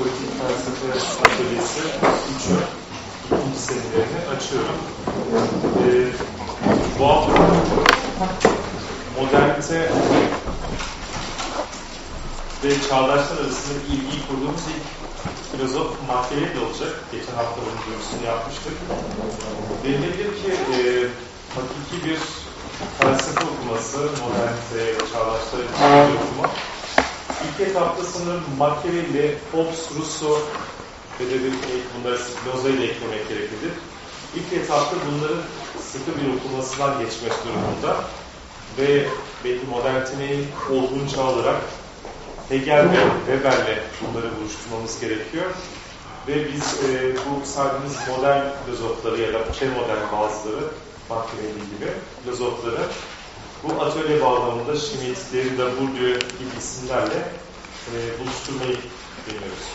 Politik Felsefe Atölyesi 3'ü ikinci senelerini açıyorum. Ee, bu hafta modernite ve çağdaşlar arasında ilgiyi kurduğumuz ilk filozof Machiavelli olacak. Geçen hafta bunun duyurusunu yapmıştık. Denilebilir ki e, hakiki bir felsefe okuması, modernite ve çağdaşlar için okuma. İlk etapta sanırım Machiavelli, Hobbes, Rousseau ve de bir, bunları Spinoza'yı da eklemek gereklidir. İlk etapta bunların sıkı bir okumasından geçmek durumunda ve belki modernitenin olgun çağ olarak Hegel ve Weber'le bunları buluşturmamız gerekiyor. Ve biz e, bu saydığımız modern filozofları ya da pre-modern bazıları, Machiavelli gibi filozofları bu atölye bağlamında Schmitt, Derrida, Bourdieu gibi isimlerle e, buluşturmayı deniyoruz.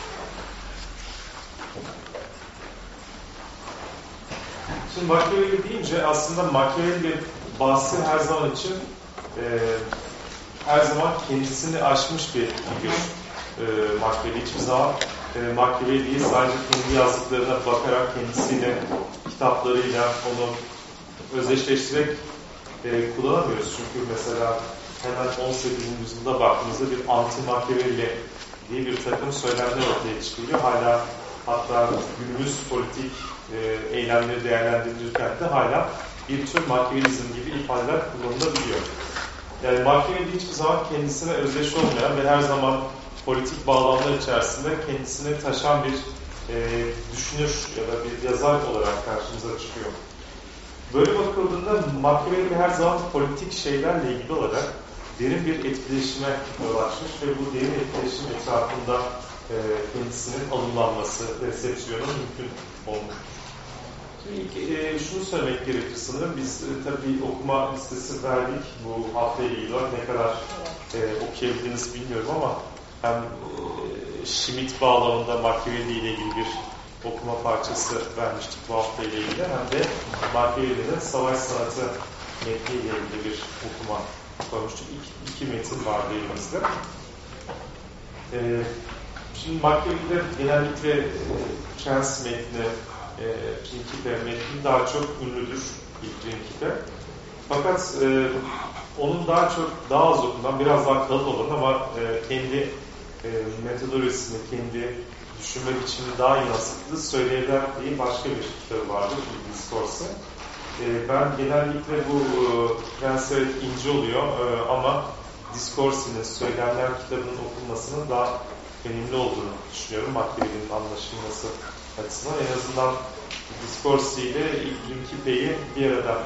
Şimdi Machiavelli deyince aslında Machiavelli bahsi her zaman için e, her zaman kendisini aşmış bir figür e, Machiavelli. Hiçbir zaman e, Machiavelli'yi sadece kendi yazdıklarına bakarak kendisiyle, kitaplarıyla onu özdeşleştirerek e, kullanamıyoruz. Çünkü mesela hemen 18. yüzyılda baktığımızda bir anti-Machiavelli diye bir takım söylemler ortaya çıkıyor. Hala hatta günümüz politik e, eylemleri değerlendirilirken de hala bir tür Machiavellizm gibi ifadeler kullanılabiliyor. Yani Machiavelli hiçbir zaman kendisine özdeş olmayan ve her zaman politik bağlamlar içerisinde kendisini taşan bir e, düşünür ya da bir yazar olarak karşımıza çıkıyor. Böyle bakıldığında Machiavelli her zaman politik şeylerle ilgili olarak derin bir etkileşime yol açmış ve bu derin etkileşim etrafında e, kendisinin alımlanması, resepsiyonu mümkün olmuş. Şimdi ilk, e, şunu söylemek gerekir sanırım. Biz e, tabii okuma listesi verdik bu hafta ile ilgili. Ne kadar e, okuyabildiniz bilmiyorum ama hem e, Schmidt bağlamında Machiavelli ile ilgili bir okuma parçası vermiştik bu hafta ile ilgili. Hem de Machiavelli'nin savaş sanatı metniyle ilgili bir okuma koymuştuk. İki, iki metin vardı elimizde. E, şimdi Machiavelli'de genellikle e, metni, e, Principe metni daha çok ünlüdür ilk Principe. Fakat e, onun daha çok daha az okunan, biraz daha kalın olan ama e, kendi e, metodolojisini, kendi düşünme biçimini daha iyi yansıttığı söyleyebilen diye başka bir kitabı vardır, bir diskorsu. E, ben genellikle bu e, Prens ince oluyor e, ama Discourse'inin Söylemler kitabının okunmasının daha önemli olduğunu düşünüyorum. Machiavelli'nin anlaşılması açısından. En azından Discourse ile Principe'yi bir arada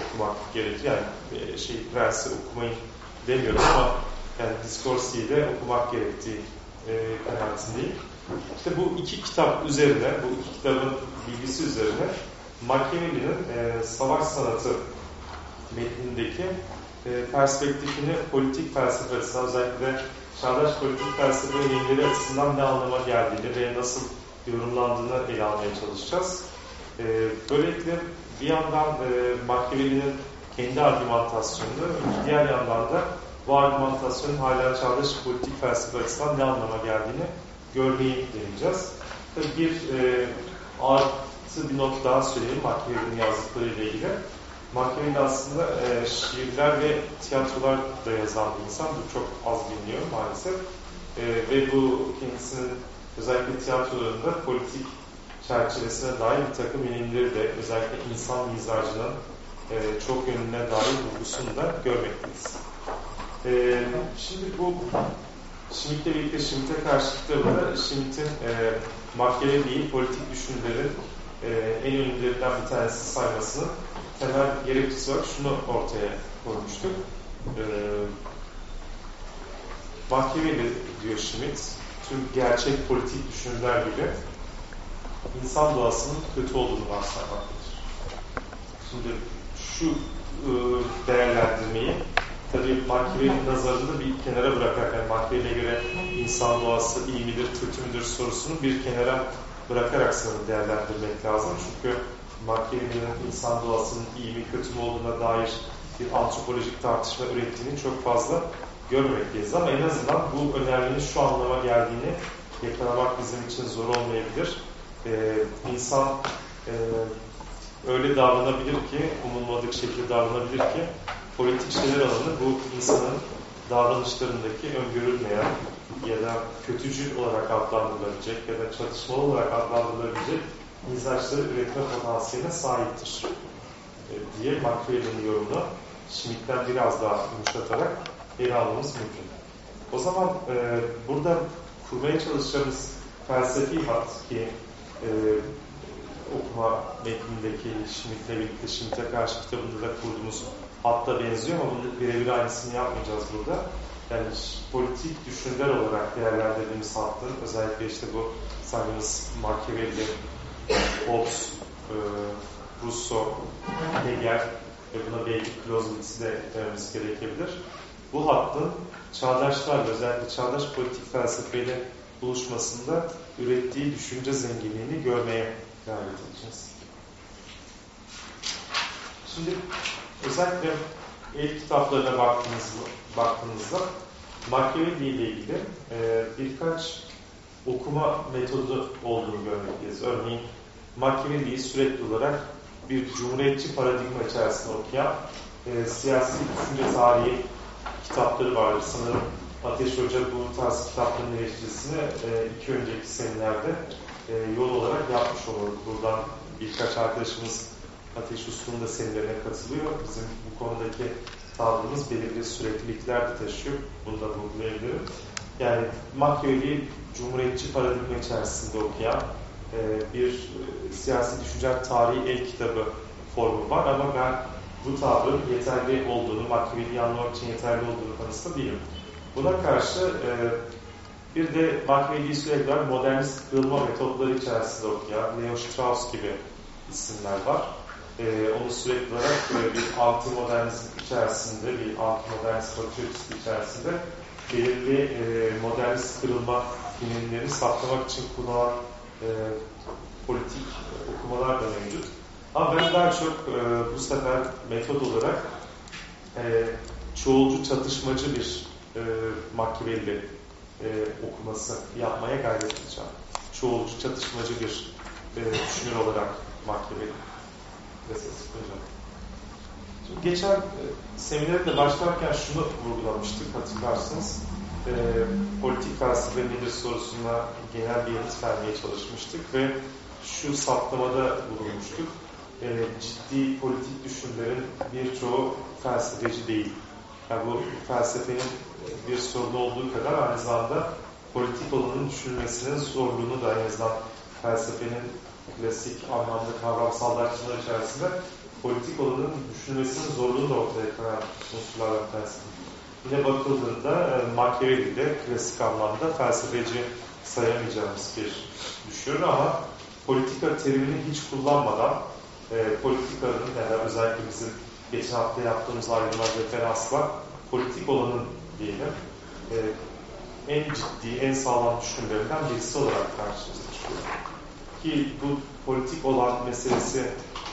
okumak gerekiyor. Yani e, şey Prens'i okumayın demiyorum ama yani Discourse ile okumak gerektiği e, kanaatindeyim. İşte bu iki kitap üzerine, bu iki kitabın bilgisi üzerine Machiavelli'nin e, savaş sanatı metnindeki e, perspektifini politik felsefe açısından özellikle çağdaş politik felsefe önemleri açısından ne anlama geldiğini ve nasıl yorumlandığını ele almaya çalışacağız. E, böylelikle bir yandan e, Machiavelli'nin kendi argümantasyonunu, diğer yandan da bu argümantasyonun hala çağdaş politik felsefe açısından ne anlama geldiğini görmeyi deneyeceğiz. Tabii bir e, artı bir not daha söyleyeyim Machiavelli'nin yazdıkları ile ilgili. Machiavelli aslında e, şiirler ve tiyatrolar da yazan bir insan. Bu çok az biliniyor maalesef. E, ve bu kendisinin özellikle tiyatrolarında politik çerçevesine dair bir takım yenilikleri de özellikle insan mizacının e, çok yönüne dair vurgusunu da görmekteyiz. E, şimdi bu Schmitt'le birlikte Schmitt'e karşı kitabında Schmitt'in e, Machiavelli'yi politik düşünürlerin e, en önemlilerinden bir tanesi saymasının temel gerekçesi olarak şunu ortaya koymuştuk. E, Machiavelli diyor Schmitt, tüm gerçek politik düşünürler gibi insan doğasının kötü olduğunu varsaymaktadır. Şimdi şu e, değerlendirmeyi tabii Machiavelli'nin nazarında bir kenara bırakarak, yani Machiavelli'ye göre insan doğası iyi midir, kötü müdür sorusunu bir kenara bırakarak sanırım değerlendirmek lazım. Çünkü Machiavelli'nin insan doğasının iyi mi kötü mü olduğuna dair bir antropolojik tartışma ürettiğini çok fazla görmemekteyiz. Ama en azından bu önermenin şu anlama geldiğini yakalamak bizim için zor olmayabilir. E, insan e, öyle davranabilir ki, umulmadık şekilde davranabilir ki, politik şeyler alanı bu insanın davranışlarındaki öngörülmeyen ya da kötücül olarak adlandırılabilecek ya da çatışmalı olarak adlandırılabilecek mizaçları üretme potansiyeline sahiptir e, diye Machiavelli'nin yorumunu Schmidt'ten biraz daha yumuşatarak ele almamız mümkün. O zaman e, burada kurmaya çalışacağımız felsefi hat ki e, okuma metnindeki Schmidt'le birlikte Schmidt'e karşı kitabında da kurduğumuz hatta benziyor ama bunu birebir aynısını yapmayacağız burada. Yani politik düşünürler olarak değerlendirdiğimiz hattın özellikle işte bu saydığımız Machiavelli, Hobbes, e, Rousseau, Hegel ve buna belki Clausewitz'i de eklememiz gerekebilir. Bu hattın çağdaşlarla özellikle çağdaş politik felsefeyle buluşmasında ürettiği düşünce zenginliğini görmeye gayret edeceğiz. Şimdi özellikle el kitaplarına baktığınızda, baktığınızda Machiavelli ile ilgili e, birkaç okuma metodu olduğunu görmekteyiz. Örneğin Machiavelli'yi sürekli olarak bir cumhuriyetçi paradigma içerisinde okuyan e, siyasi düşünce tarihi kitapları vardır. Sanırım Ateş Hoca bu tarz kitapların eleştirisini e, iki önceki senelerde e, yol olarak yapmış olur. Buradan birkaç arkadaşımız Ateş Uslu'nun da seminerine katılıyor. Bizim bu konudaki tavrımız belirli süreklilikler de taşıyor. Bunu da vurgulayabilirim. Yani Machiavelli Cumhuriyetçi paradigma içerisinde okuyan e, bir e, siyasi düşünce tarihi el kitabı formu var ama ben bu tavrın yeterli olduğunu, Machiavelli'yi anlamak için yeterli olduğunu kanısında değilim. Buna karşı e, bir de Machiavelli'yi sürekli modernist kırılma metotları içerisinde okuyan Leo Strauss gibi isimler var. E, onu sürekli olarak e, bir anti-modernizm içerisinde, bir anti-modernist bakış içerisinde belirli e, modernist kırılma bilimlerini saklamak için kullanılan e, politik okumalar da mevcut. Ama ben daha çok e, bu sefer metot olarak e, çoğulcu çatışmacı bir e, Machiavelli e, okuması yapmaya gayret edeceğim. Çoğulcu çatışmacı bir e, düşünür olarak Machiavelli. Şimdi geçen e, seminerde başlarken şunu vurgulamıştık hatırlarsınız. E, politik felsefe nedir sorusuna genel bir yanıt vermeye çalışmıştık ve şu saptamada bulunmuştuk. E, ciddi politik düşünürlerin birçoğu felsefeci değil. Yani bu felsefenin bir sorunu olduğu kadar aynı zamanda politik olanın düşünülmesinin zorluğunu da en azından felsefenin klasik anlamda kavramsallaştırma içerisinde politik olanın düşünülmesinin zorluğunu da ortaya koyan unsurlardan tanesi. Yine bakıldığında e, Machiavelli de klasik anlamda felsefeci sayamayacağımız bir düşünür ama politika terimini hiç kullanmadan e, politikanın ya da özellikle bizim geçen hafta yaptığımız ayrıma referansla politik olanın diyelim e, en ciddi, en sağlam düşünürlerinden birisi olarak karşımıza çıkıyor. Ki bu politik olan meselesi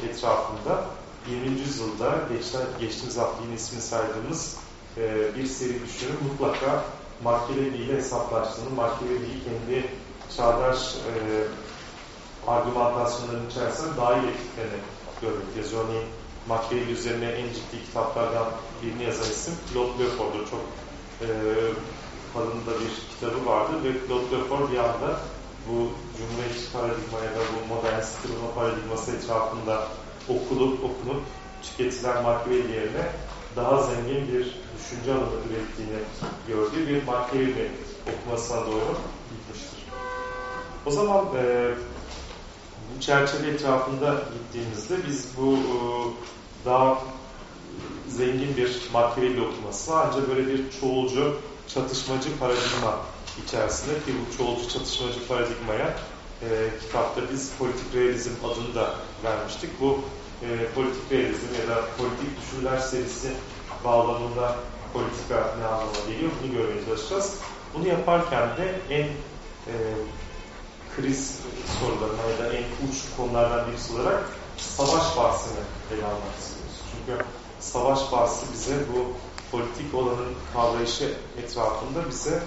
etrafında 20. yüzyılda geçten, geçtiğimiz hafta yine ismini saydığımız e, bir seri düşünür mutlaka Machiavelli ile hesaplaştığını, Machiavelli'yi kendi çağdaş e, argümantasyonların içerisinde dahil ettiklerini görmekteyiz. Örneğin Machiavelli üzerine en ciddi kitaplardan birini yazan isim Claude Lefort. Çok e, kalın da bir kitabı vardı ve Claude Lefort bir anda bu Cumhuriyetçi paradigma ya da bu modern kırılma paradigması etrafında okulup okunup tüketilen Machiavelli yerine daha zengin bir düşünce alanı ürettiğini gördüğü bir Machiavelli okumasına doğru gitmiştir. O zaman e, bu çerçeve etrafında gittiğimizde biz bu e, daha zengin bir Machiavelli okuması ancak böyle bir çoğulcu, çatışmacı paradigma içerisinde ki bu çoğulcu çatışmacı paradigmaya e, kitapta biz politik realizm adını da vermiştik. Bu e, politik realizm ya da politik düşünürler serisi bağlamında politika ne anlama geliyor bunu görmeye çalışacağız. Bunu yaparken de en e, kriz sorularına ya da en uç konulardan birisi olarak savaş bahsini ele almak istiyoruz. Çünkü savaş bahsi bize bu politik olanın kavrayışı etrafında bize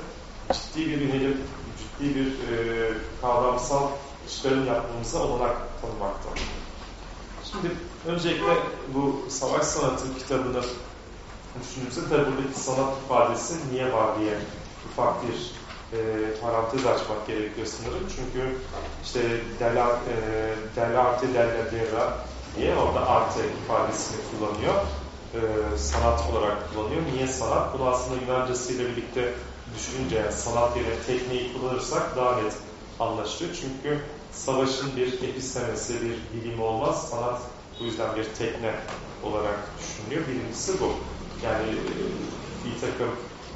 ciddi bir yönelim, ciddi bir e, kavramsal çıkarım yapmamıza olanak tanımakta. Şimdi öncelikle bu Savaş Sanatı kitabını düşündüğümüzde tabi buradaki sanat ifadesi niye var diye ufak bir e, parantez açmak gerekiyor sanırım. Çünkü işte della, e, dell'arte della terra diye orada arte ifadesini kullanıyor. E, sanat olarak kullanıyor. Niye sanat? Bunu aslında Yunancasıyla birlikte düşününce yani sanat yerine tekniği kullanırsak daha net anlaşılıyor. Çünkü savaşın bir epistemesi, bir bilimi olmaz. Sanat bu yüzden bir tekne olarak düşünülüyor. Birincisi bu. Yani bir takım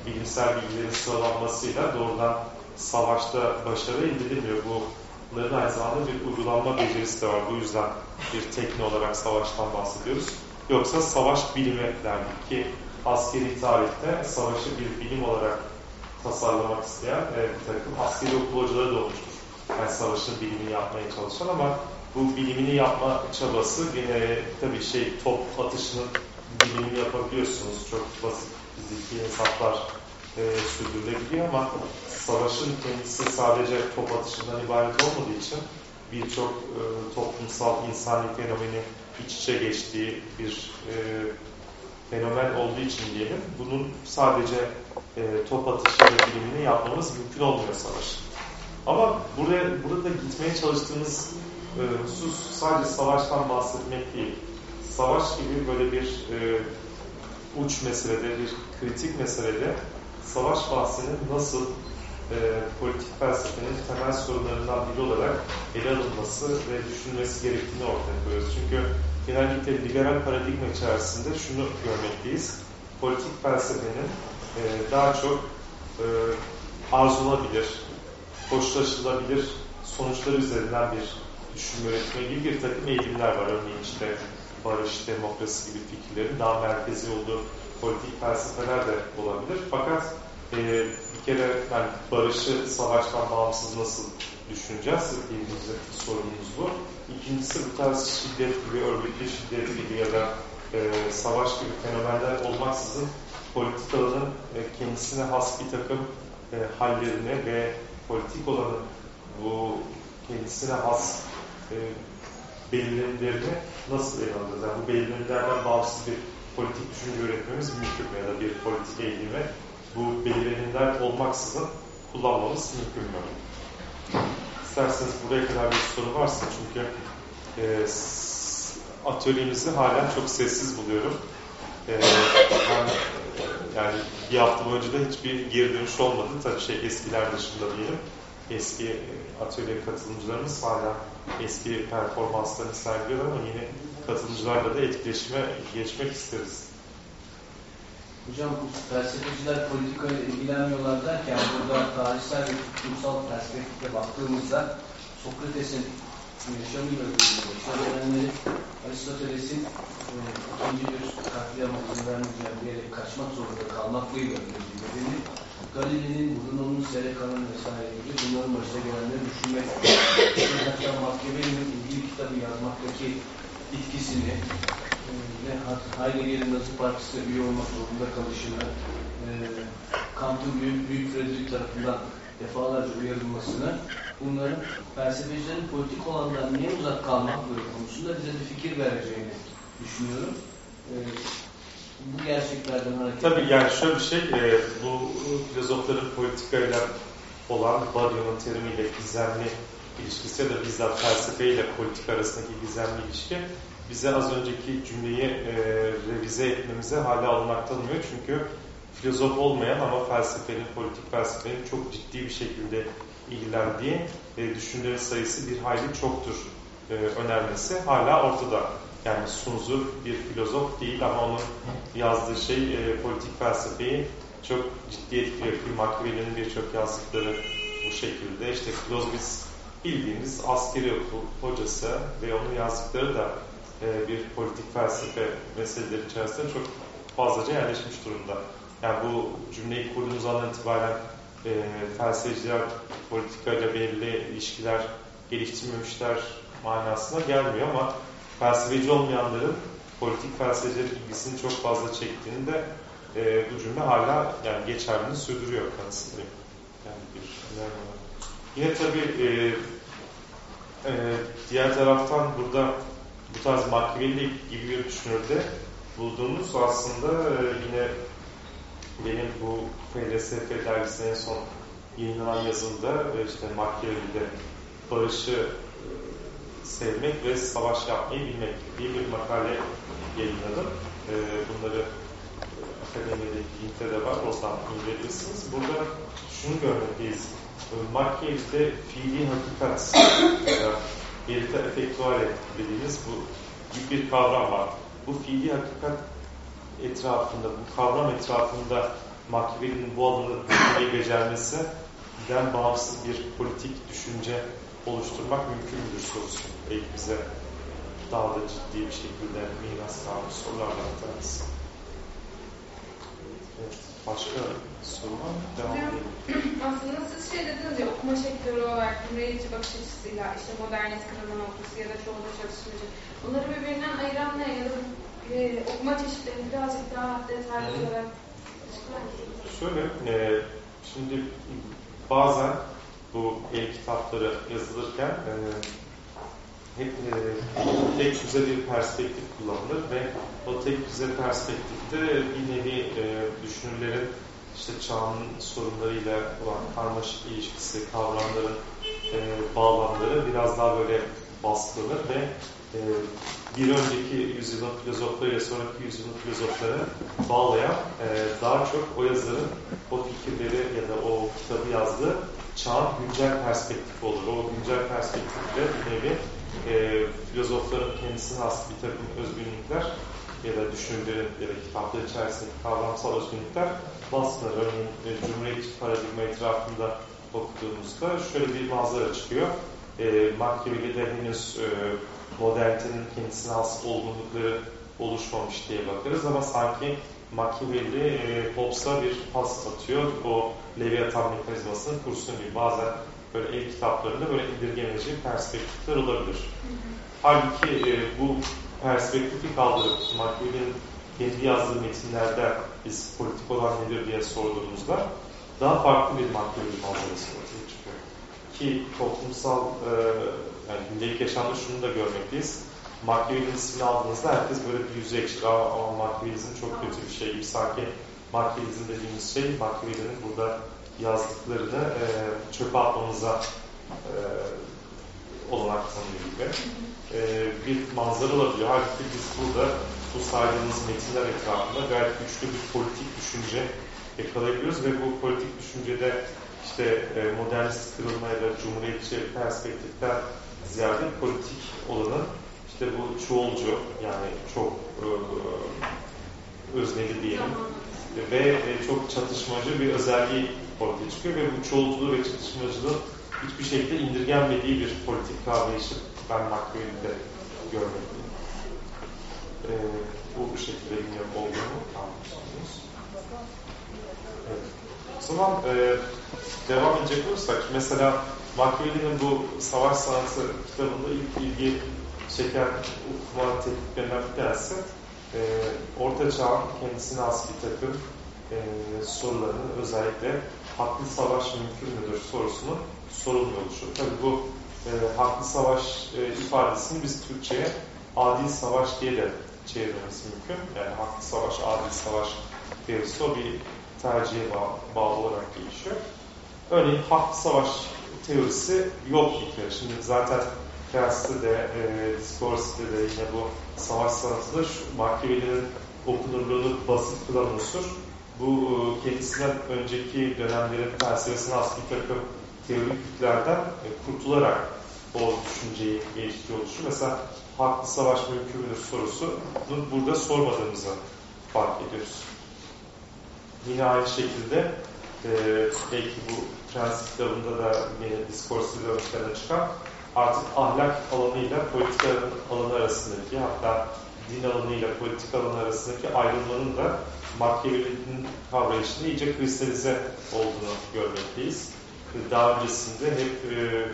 bilimsel bilgilerin sıralanmasıyla doğrudan savaşta başarı elde edilmiyor. Bunların aynı zamanda bir uygulanma becerisi de var. Bu yüzden bir tekne olarak savaştan bahsediyoruz. Yoksa savaş bilimi derdik ki askeri tarihte savaşı bir bilim olarak tasarlamak isteyen e, bir takım askeri okul hocaları da olmuştur. Yani savaşın bilimini yapmaya çalışan ama bu bilimini yapma çabası yine tabii şey top atışının bilimini yapabiliyorsunuz. Çok basit fiziki hesaplar e, sürdürülebiliyor ama savaşın kendisi sadece top atışından ibaret olmadığı için birçok e, toplumsal insani fenomeni iç içe geçtiği bir e, fenomen olduğu için diyelim, bunun sadece e, top atışı bilimini yapmamız mümkün olmuyor savaş. Ama buraya, burada gitmeye çalıştığımız e, husus sadece savaştan bahsetmek değil. Savaş gibi böyle bir e, uç meselede, bir kritik meselede savaş bahsinin nasıl e, politik felsefenin temel sorunlarından biri olarak ele alınması ve düşünülmesi gerektiğini ortaya koyuyoruz. Çünkü genellikle liberal paradigma içerisinde şunu görmekteyiz. Politik felsefenin e, daha çok e, arzulanabilir, hoşlaşılabilir sonuçlar üzerinden bir düşünme üretme gibi bir takım eğilimler var. Örneğin işte barış, demokrasi gibi fikirlerin daha merkezi olduğu politik felsefeler de olabilir. Fakat e, bir kere yani barışı savaştan bağımsız nasıl düşüneceğiz? Birinci sorunumuz bu. İkincisi bu tarz şiddet gibi, örgütlü şiddet gibi ya da e, savaş gibi fenomenler olmaksızın politik alanın e, kendisine has bir takım e, hallerini ve politik olanın bu kendisine has e, belirlenimlerini nasıl ele alacağız? Yani bu belirlenimlerden bağımsız bir politik düşünce üretmemiz mümkün mü? Ya da bir politik eğilimi bu belirlenimler olmaksızın kullanmamız mümkün mü? İsterseniz buraya kadar bir soru varsa çünkü e, atölyemizi hala çok sessiz buluyorum. E, ben, yani bir hafta önce de hiçbir geri dönüş olmadı. Tabii şey eskiler dışında diyelim. Eski atölye katılımcılarımız hala eski performanslarını sergiliyor ama yeni katılımcılarla da etkileşime geçmek isteriz. Hocam felsefeciler politikayla ilgilenmiyorlar derken burada tarihsel ve toplumsal perspektifle baktığımızda Sokrates'in yaşamıyla ilgili söylenenleri Aristoteles'in e, ikinci bir katliama izin vermeyeceğim diyerek kaçmak zorunda kalmaklığıyla ilgili Galile'nin, Bruno'nun, Senecan'ın vesaire gibi bunların başına gelenleri düşünmek. Hatta Machiavelli'nin ilgili kitabı yazmaktaki etkisini e, ve Heidegger'in Nazi Partisi'ne üye olmak zorunda kalışını, e, Kant'ın Büyük, Büyük Frederick tarafından defalarca uyarılmasını, bunların felsefecilerin politik olandan niye uzak kalmakları konusunda bize bir fikir vereceğini düşünüyorum. E, bu gerçeklerden hareket Tabii yani şöyle bir şey, e, bu filozofların politikayla olan Badiou'nun terimiyle gizemli ilişkisi ya da bizzat felsefeyle politika arasındaki gizemli ilişki bize az önceki cümleyi e, revize etmemize hala almak tanımıyor. Çünkü filozof olmayan ama felsefenin, politik felsefenin çok ciddi bir şekilde ilgilendiği e, düşüncenin sayısı bir hayli çoktur e, önermesi hala ortada. Yani Sun bir filozof değil ama onun yazdığı şey e, politik felsefeyi çok ciddi etkiliyor. Ki Machiavelli'nin birçok yazdıkları bu şekilde. İşte Clausewitz bildiğimiz askeri okul hocası ve onun yazdıkları da e, bir politik felsefe meseleleri içerisinde çok fazlaca yerleşmiş durumda. Yani bu cümleyi kurduğumuz andan itibaren e, felsefeciler politikayla belirli ilişkiler geliştirmemişler manasına gelmiyor ama felsefeci olmayanların politik felsefecilerin ilgisini çok fazla çektiğini de e, bu cümle hala yani geçerliliğini sürdürüyor kanısındayım. Yani bir önemli. Yine tabii e, e, diğer taraftan burada bu tarz Machiavelli gibi bir düşünürde bulduğumuz aslında e, yine benim bu FLSF dergisine en son yayınlanan yazımda e, işte Machiavelli'de barışı e, sevmek ve savaş yapmayı bilmek diye bir makale yayınladım. E, bunları e, akademideki linkte de var. Oradan indirebilirsiniz. Burada şunu görmekteyiz. Machiavelli'de fiili hakikat ya da verita efektuale dediğimiz bu gibi bir kavram var. Bu fiili hakikat etrafında, bu kavram etrafında Machiavelli'nin bu alanı becermesinden bağımsız bir politik düşünce oluşturmak mümkün müdür sorusu belki bize daha da ciddi bir şekilde miras kalmış sorulardan bir tanesi. Evet, başka soru var mı? Devam edelim. Aslında siz şey dediniz ya okuma şekli olarak cumhuriyetçi bakış açısıyla işte modernist kırılma noktası ya da çoğulda çalışmacı. Bunları birbirinden ayıran ne ya da e, okuma çeşitlerini birazcık daha detaylı Hı. olarak? Şöyle, e, şimdi bazen bu el kitapları yazılırken e, hep e, tek düze bir perspektif kullanılır ve o tek düze perspektifte bir nevi e, düşünürlerin işte çağın sorunlarıyla olan karmaşık ilişkisi, kavramların e, bağlamları biraz daha böyle baskılanır ve e, bir önceki yüzyılın filozoflarıyla sonraki yüzyılın filozofları bağlayan e, daha çok o yazarın o fikirleri ya da o kitabı yazdığı çağın güncel perspektifi olur. O güncel perspektifle bir nevi e, filozofların kendisine has bir takım özgünlükler ya da düşünürlerin ya da kitaplar içerisindeki kavramsal özgünlükler baskılar. Örneğin e, Cumhuriyetçi paradigma etrafında okuduğumuzda şöyle bir manzara çıkıyor. E, Machiavelli'de henüz e, modernitenin kendisine has olgunlukları oluşmamış diye bakarız ama sanki Machiavelli e, Hobbes'a bir pas atıyor. O Leviathan mekanizmasının kursun gibi. Bazen böyle el kitaplarında böyle indirgemeci perspektifler olabilir. Halbuki e, bu perspektifi kaldırıp Machiavelli'nin kendi yazdığı metinlerde biz politik olan nedir diye sorduğumuzda daha farklı bir Machiavelli manzarası ortaya çıkıyor. Ki toplumsal e, yani gündelik yaşamda şunu da görmekteyiz. Machiavelli'nin ismini aldığınızda herkes böyle bir yüzü ekşir. Ama Machiavellizm çok kötü bir şey gibi. Sanki Machiavellizm dediğimiz şey Machiavelli'nin burada yazdıklarını e, çöpe atmamıza e, olanak tanıyor gibi. E, bir manzara olabiliyor. Halbuki biz burada bu saydığımız metinler etrafında gayet güçlü bir politik düşünce yakalayabiliyoruz ve bu politik düşüncede işte e, modernist kırılma da cumhuriyetçi perspektiften ziyade politik olanın işte bu çoğulcu yani çok e, özneli diyelim ve e, çok çatışmacı bir özelliği ortaya çıkıyor ve bu çoğulculuğu ve çatışmacılığı hiçbir şekilde indirgenmediği bir politik kavrayışı ben Machiavelli'de görmekteyim. E, bu şekilde bilmiyorum olduğunu anlıyorsunuz. Evet. O zaman e, devam edecek olursak mesela Machiavelli'nin bu Savaş Sanatı kitabında ilk ilgi çeken okuma tekniklerinden bir tanesi e, Orta Çağ'ın kendisine has bir takım e, sorularının özellikle haklı savaş mümkün müdür sorusunun sorulmuyor oluşu. Tabii bu e, haklı savaş e, ifadesini biz Türkçe'ye adil savaş diye de çevirmemiz mümkün. Yani haklı savaş, adil savaş verisi o bir tercihe bağ, bağlı olarak gelişiyor. Örneğin haklı savaş teorisi yok fikri. Şimdi zaten Prens'te de, e, Discourse'de de yine bu savaş sanatında şu Machiavelli'nin okunurluğunu basit kılan unsur bu e, kendisinden önceki dönemlerin felsefesine has bir takım teorik yüklerden e, kurtularak o düşünceyi geliştiriyor oluşu. Mesela haklı savaş mümkün müdür sorusunu burada sormadığımızı fark ediyoruz. Yine aynı şekilde e, belki bu Prens kitabında da yine diskursiyle ön plana çıkan artık ahlak alanıyla politika alanı arasındaki hatta din alanıyla politika alanı arasındaki ayrılmanın da Machiavelli'nin kavrayışında iyice kristalize olduğunu görmekteyiz. Daha öncesinde hep e,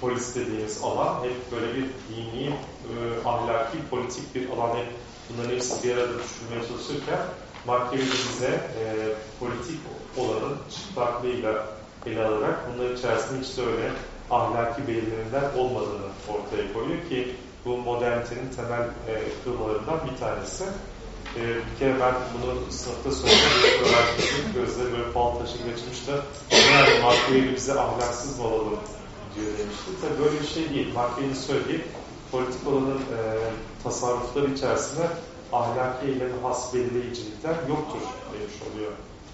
polis dediğimiz alan hep böyle bir dini, e, ahlaki, politik bir alan hep bunların hepsi bir arada düşünmeye çalışırken Machiavelli bize e, politik olanın çıplaklığıyla ele alarak bunların içerisinde hiç de öyle ahlaki belirlenimler olmadığını ortaya koyuyor ki bu modernitenin temel e, kılmalarından bir tanesi. E, bir kere ben bunu sınıfta söyledim. Öğrencilerin gözleri böyle fal taşı geçmiş de yani Mark bize ahlaksız olalım diyor demişti. Tabii böyle bir şey değil. Mark söylediği politik olanın e, tasarrufları içerisinde ahlaki eyleme has belirleyicilikler yoktur demiş oluyor.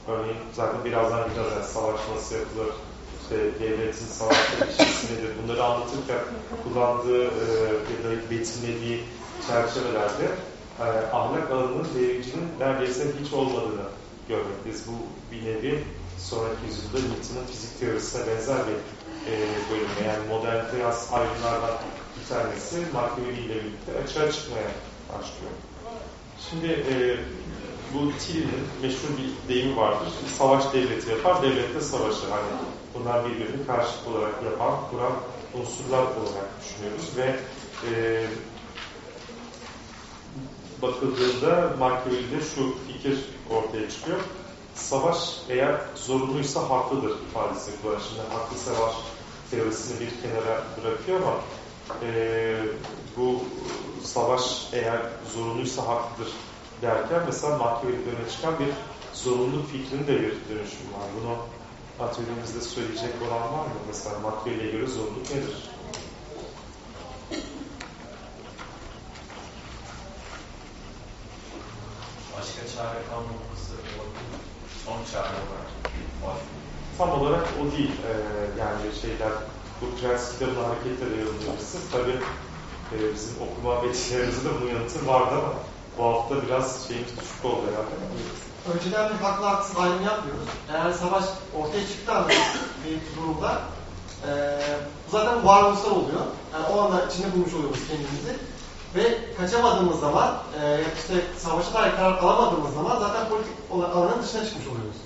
Örneğin zaten birazdan biraz yani savaş nasıl yapılır, işte devletin savaşta ilişkisi nedir bunları anlatırken kullandığı e, ya da betimlediği çerçevelerde e, ahlak alanının devrimcinin neredeyse hiç olmadığını görmekteyiz. Bu bir nevi sonraki yüzyılda Newton'un fizik teorisine benzer bir e, bölümü. Yani modern kıyas ayrımlardan bir tanesi Machiavelli ile birlikte açığa çıkmaya başlıyor. Şimdi e, bu Tilly'nin meşhur bir deyimi vardır. Savaş devleti yapar, devlet de savaşır. Hani bunlar birbirini karşılıklı olarak yapan, kuran unsurlar olarak düşünüyoruz ve e, bakıldığında Machiavelli'de şu fikir ortaya çıkıyor. Savaş eğer zorunluysa haklıdır ifadesini kullanır. Şimdi haklı savaş teorisini bir kenara bırakıyor ama e, bu savaş eğer zorunluysa haklıdır derken mesela Machiavelli'de öne çıkan bir zorunluluk fikrinin de bir dönüşüm var. Bunu atölyemizde söyleyecek olan var mı? Mesela Machiavelli'ye göre zorunluluk nedir? Başka çare kalmaması olabilir. Son çare olarak var. Tam olarak o değil. Ee, yani şeyler, bu prensiplerin hareketle de yorumlayabilirsiniz. Tabii e, bizim okuma betilerimizde bunun yanıtı vardı ama bu hafta biraz şeyimiz düşük oldu herhalde. Önceden bir haklı haksız ayrım yapmıyoruz. Eğer savaş ortaya çıktı bir durumda e, zaten varoluşsal oluyor. Yani o anda içinde bulmuş oluyoruz kendimizi. Ve kaçamadığımız zaman, e, işte savaşa dair karar alamadığımız zaman zaten politik alanın dışına çıkmış oluyoruz.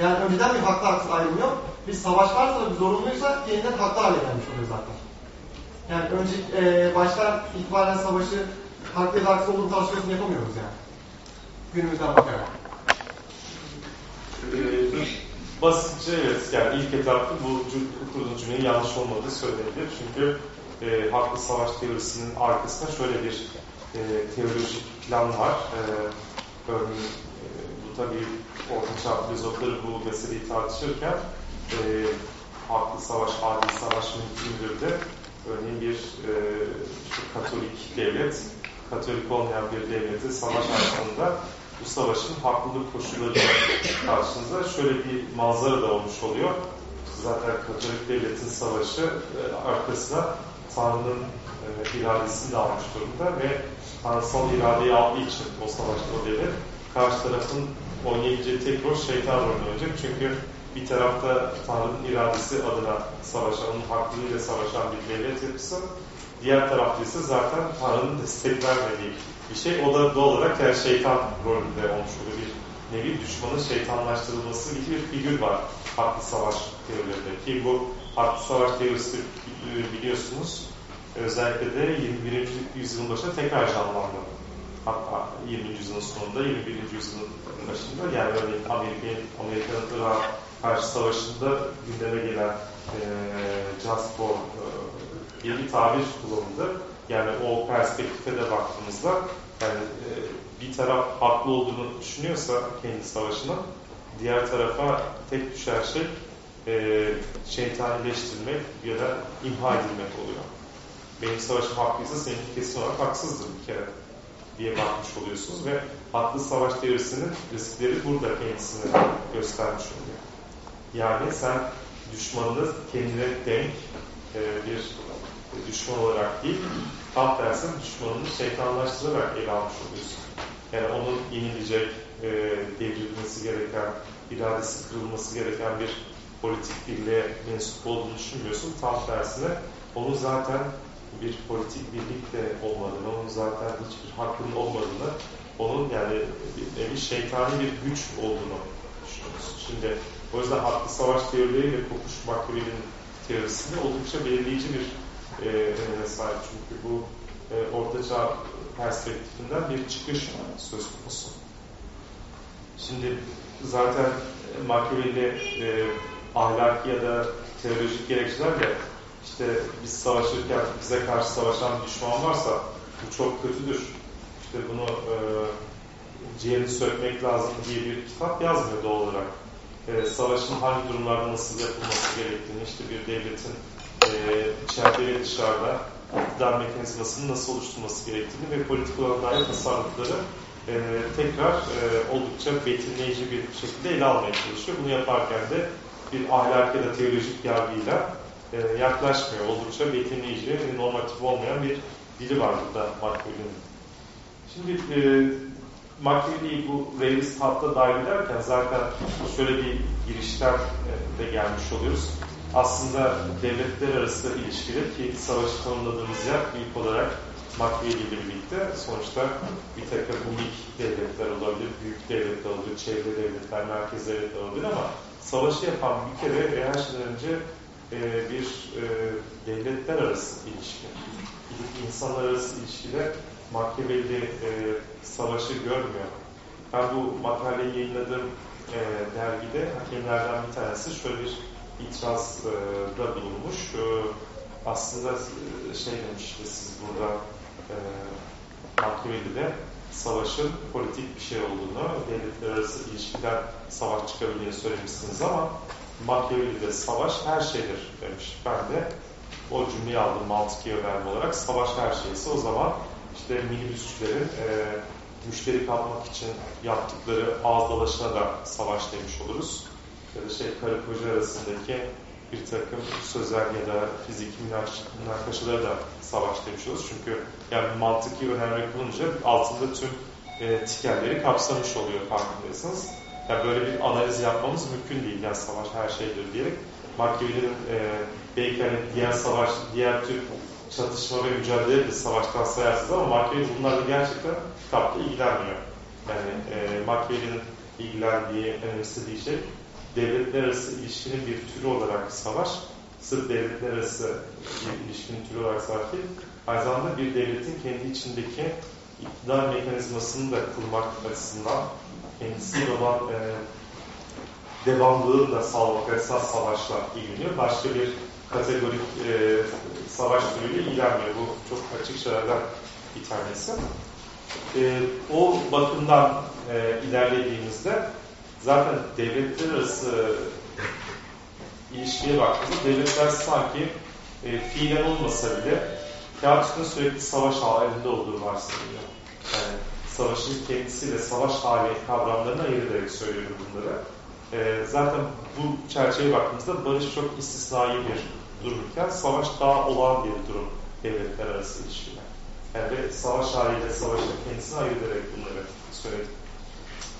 Yani önceden bir haklı haksız ayrım yok. Bir savaş varsa bir zorunluysa yeniden haklı hale gelmiş oluyor zaten. Yani önce e, baştan itibaren savaşı haklı ya da haksız olduğunu tartışmasını yapamıyoruz yani. Günümüzden bakarak. Ee, basitçe evet, yani ilk etapta bu kurduğun cümlenin yanlış olmadığı söylenebilir. Çünkü e, haklı savaş teorisinin arkasında şöyle bir e, teolojik plan var. E, örneğin e, bu tabii ortaçağ filozofları bu meseleyi tartışırken e, haklı savaş, adil savaş mümkündür de örneğin bir e, işte Katolik devlet, Katolik olmayan bir devleti savaş açtığında bu savaşın haklılık koşulları karşınıza şöyle bir manzara da olmuş oluyor. Zaten Katolik devletin savaşı e, arkasına Tanrı'nın e, iradesini de almış durumda ve tanrısal iradeyi aldığı için o savaşta o devlet karşı tarafın oynayabileceği tek rol şeytan rolünü oynayacak. Çünkü bir tarafta Tanrı'nın iradesi adına savaşan, onun hakkıyla savaşan bir devlet yapısı, diğer tarafta ise zaten Tanrı'nın destek vermediği bir şey. O da doğal olarak yani şeytan rolünde olmuş oluyor. Bir nevi düşmanın şeytanlaştırılması gibi bir figür var haklı savaş teorilerinde. Ki bu haklı savaş teorisi biliyorsunuz özellikle de 21. yüzyılın başında tekrar canlandı. Hatta 20. yüzyılın sonunda, 21. yüzyılın başında yani örneğin Amerika'nın Amerika'nın Irak karşı savaşında gündeme gelen e, Just for e, bir tabir kullanıldı. Yani o perspektife de baktığımızda yani e, bir taraf haklı olduğunu düşünüyorsa kendi savaşının diğer tarafa tek düşen şey e, şeytanileştirmek ya da imha edilmek oluyor. Benim savaşım haklıysa senin kesin olarak haksızdır bir kere diye bakmış oluyorsunuz ve haklı savaş teorisinin riskleri burada kendisini göstermiş oluyor. Yani sen düşmanını kendine denk e, bir düşman olarak değil, tam tersine düşmanını şeytanlaştırarak ele almış oluyorsun. Yani onun yenilecek, e, devrilmesi gereken, iradesi kırılması gereken bir politik birliğe mensup olduğunu düşünmüyorsun. Tam tersine onun zaten bir politik birlik de olmadığını, onun zaten hiçbir hakkının olmadığını, onun yani bir nevi şeytani bir güç olduğunu düşünüyorsun. Şimdi o yüzden haklı savaş teorileri ve kopuş Machiavelli'nin teorisinde oldukça belirleyici bir e, sahip. Çünkü bu e, ortaçağ perspektifinden bir çıkış söz konusu. Şimdi zaten Machiavelli e, ahlaki ya da teolojik gerekçelerle işte biz savaşırken bize karşı savaşan düşman varsa bu çok kötüdür. İşte bunu e, ciğerini sökmek lazım diye bir kitap yazmıyor doğal olarak. E, savaşın hangi durumlarda nasıl yapılması gerektiğini, işte bir devletin e, içeride ve dışarıda iktidar mekanizmasının nasıl oluşturulması gerektiğini ve politik alanlarda tasarrufları e, tekrar e, oldukça betimleyici bir şekilde ele almaya çalışıyor. Bunu yaparken de bir ahlak ya da teolojik yargıyla e, yaklaşmıyor. Oldukça betimleyici ve normatif olmayan bir dili var burada Machiavelli'nin. Şimdi e, Machiavelli'yi bu realist hatta dahil ederken zaten şöyle bir girişten e, de gelmiş oluyoruz. Aslında devletler arası ilişkide ki savaşı tanımladığımız yer ilk olarak Machiavelli birlikte sonuçta bir takım unik devletler olabilir, büyük devletler olabilir, çevre devletler, merkez devletler olabilir ama savaşı yapan bir kere ve her şeyden önce e, bir e, devletler arası ilişki. İnsanlar arası ilişkide Machiavelli e, savaşı görmüyor. Ben bu makaleyi yayınladığım e, dergide hakemlerden bir tanesi şöyle bir itirazda bulunmuş. E, aslında e, şey demiş işte siz burada e, Machiavelli'de savaşın politik bir şey olduğunu, devletler arası ilişkiden savaş çıkabildiğini söylemişsiniz ama Machiavelli'de savaş her şeydir demiş. Ben de o cümleyi aldım mantıki önemli olarak. Savaş her şeyse o zaman işte minibüsçülerin e, müşteri kapmak için yaptıkları ağız dalaşına da savaş demiş oluruz. Ya da şey karı koca arasındaki bir takım sözel ya da fiziki münakaşalara da savaş demiş oluruz. Çünkü yani mantıki önemli kullanınca altında tüm e, tikelleri kapsamış oluyor farkındaysanız. Yani böyle bir analiz yapmamız mümkün değil. Yani savaş her şeydir diyerek. Machiavelli'nin e, hani diğer savaş, diğer tür çatışma ve mücadele de savaştan sayarsınız ama Machiavelli bunlarla gerçekten kitapta ilgilenmiyor. Yani e, Machiavelli'nin ilgilendiği, önemsediği şey devletler arası ilişkinin bir türü olarak savaş, sırf devletler arası bir ilişkinin türü olarak savaş değil, aynı zamanda bir devletin kendi içindeki iktidar mekanizmasını da kurmak açısından kendisiyle olan e, devamlılığını da sağlamak esas savaşla ilgileniyor. Başka bir kategorik e, savaş türüyle ilgilenmiyor. Bu çok açık şeylerden bir tanesi. E, o bakımdan e, ilerlediğimizde zaten devletler arası ilişkiye baktığımızda devletler sanki e, fiilen olmasa bile kağıt sürekli savaş halinde olduğu varsayılıyor. Yani savaşın kendisiyle savaş hali kavramlarını ayırt ederek söylüyorum bunları. E, zaten bu çerçeveye baktığımızda barış çok istisnai bir durumken savaş daha olağan bir durum devletler arası ilişkiler. Yani savaş haliyle savaşın kendisini ayırt bunları söyledim.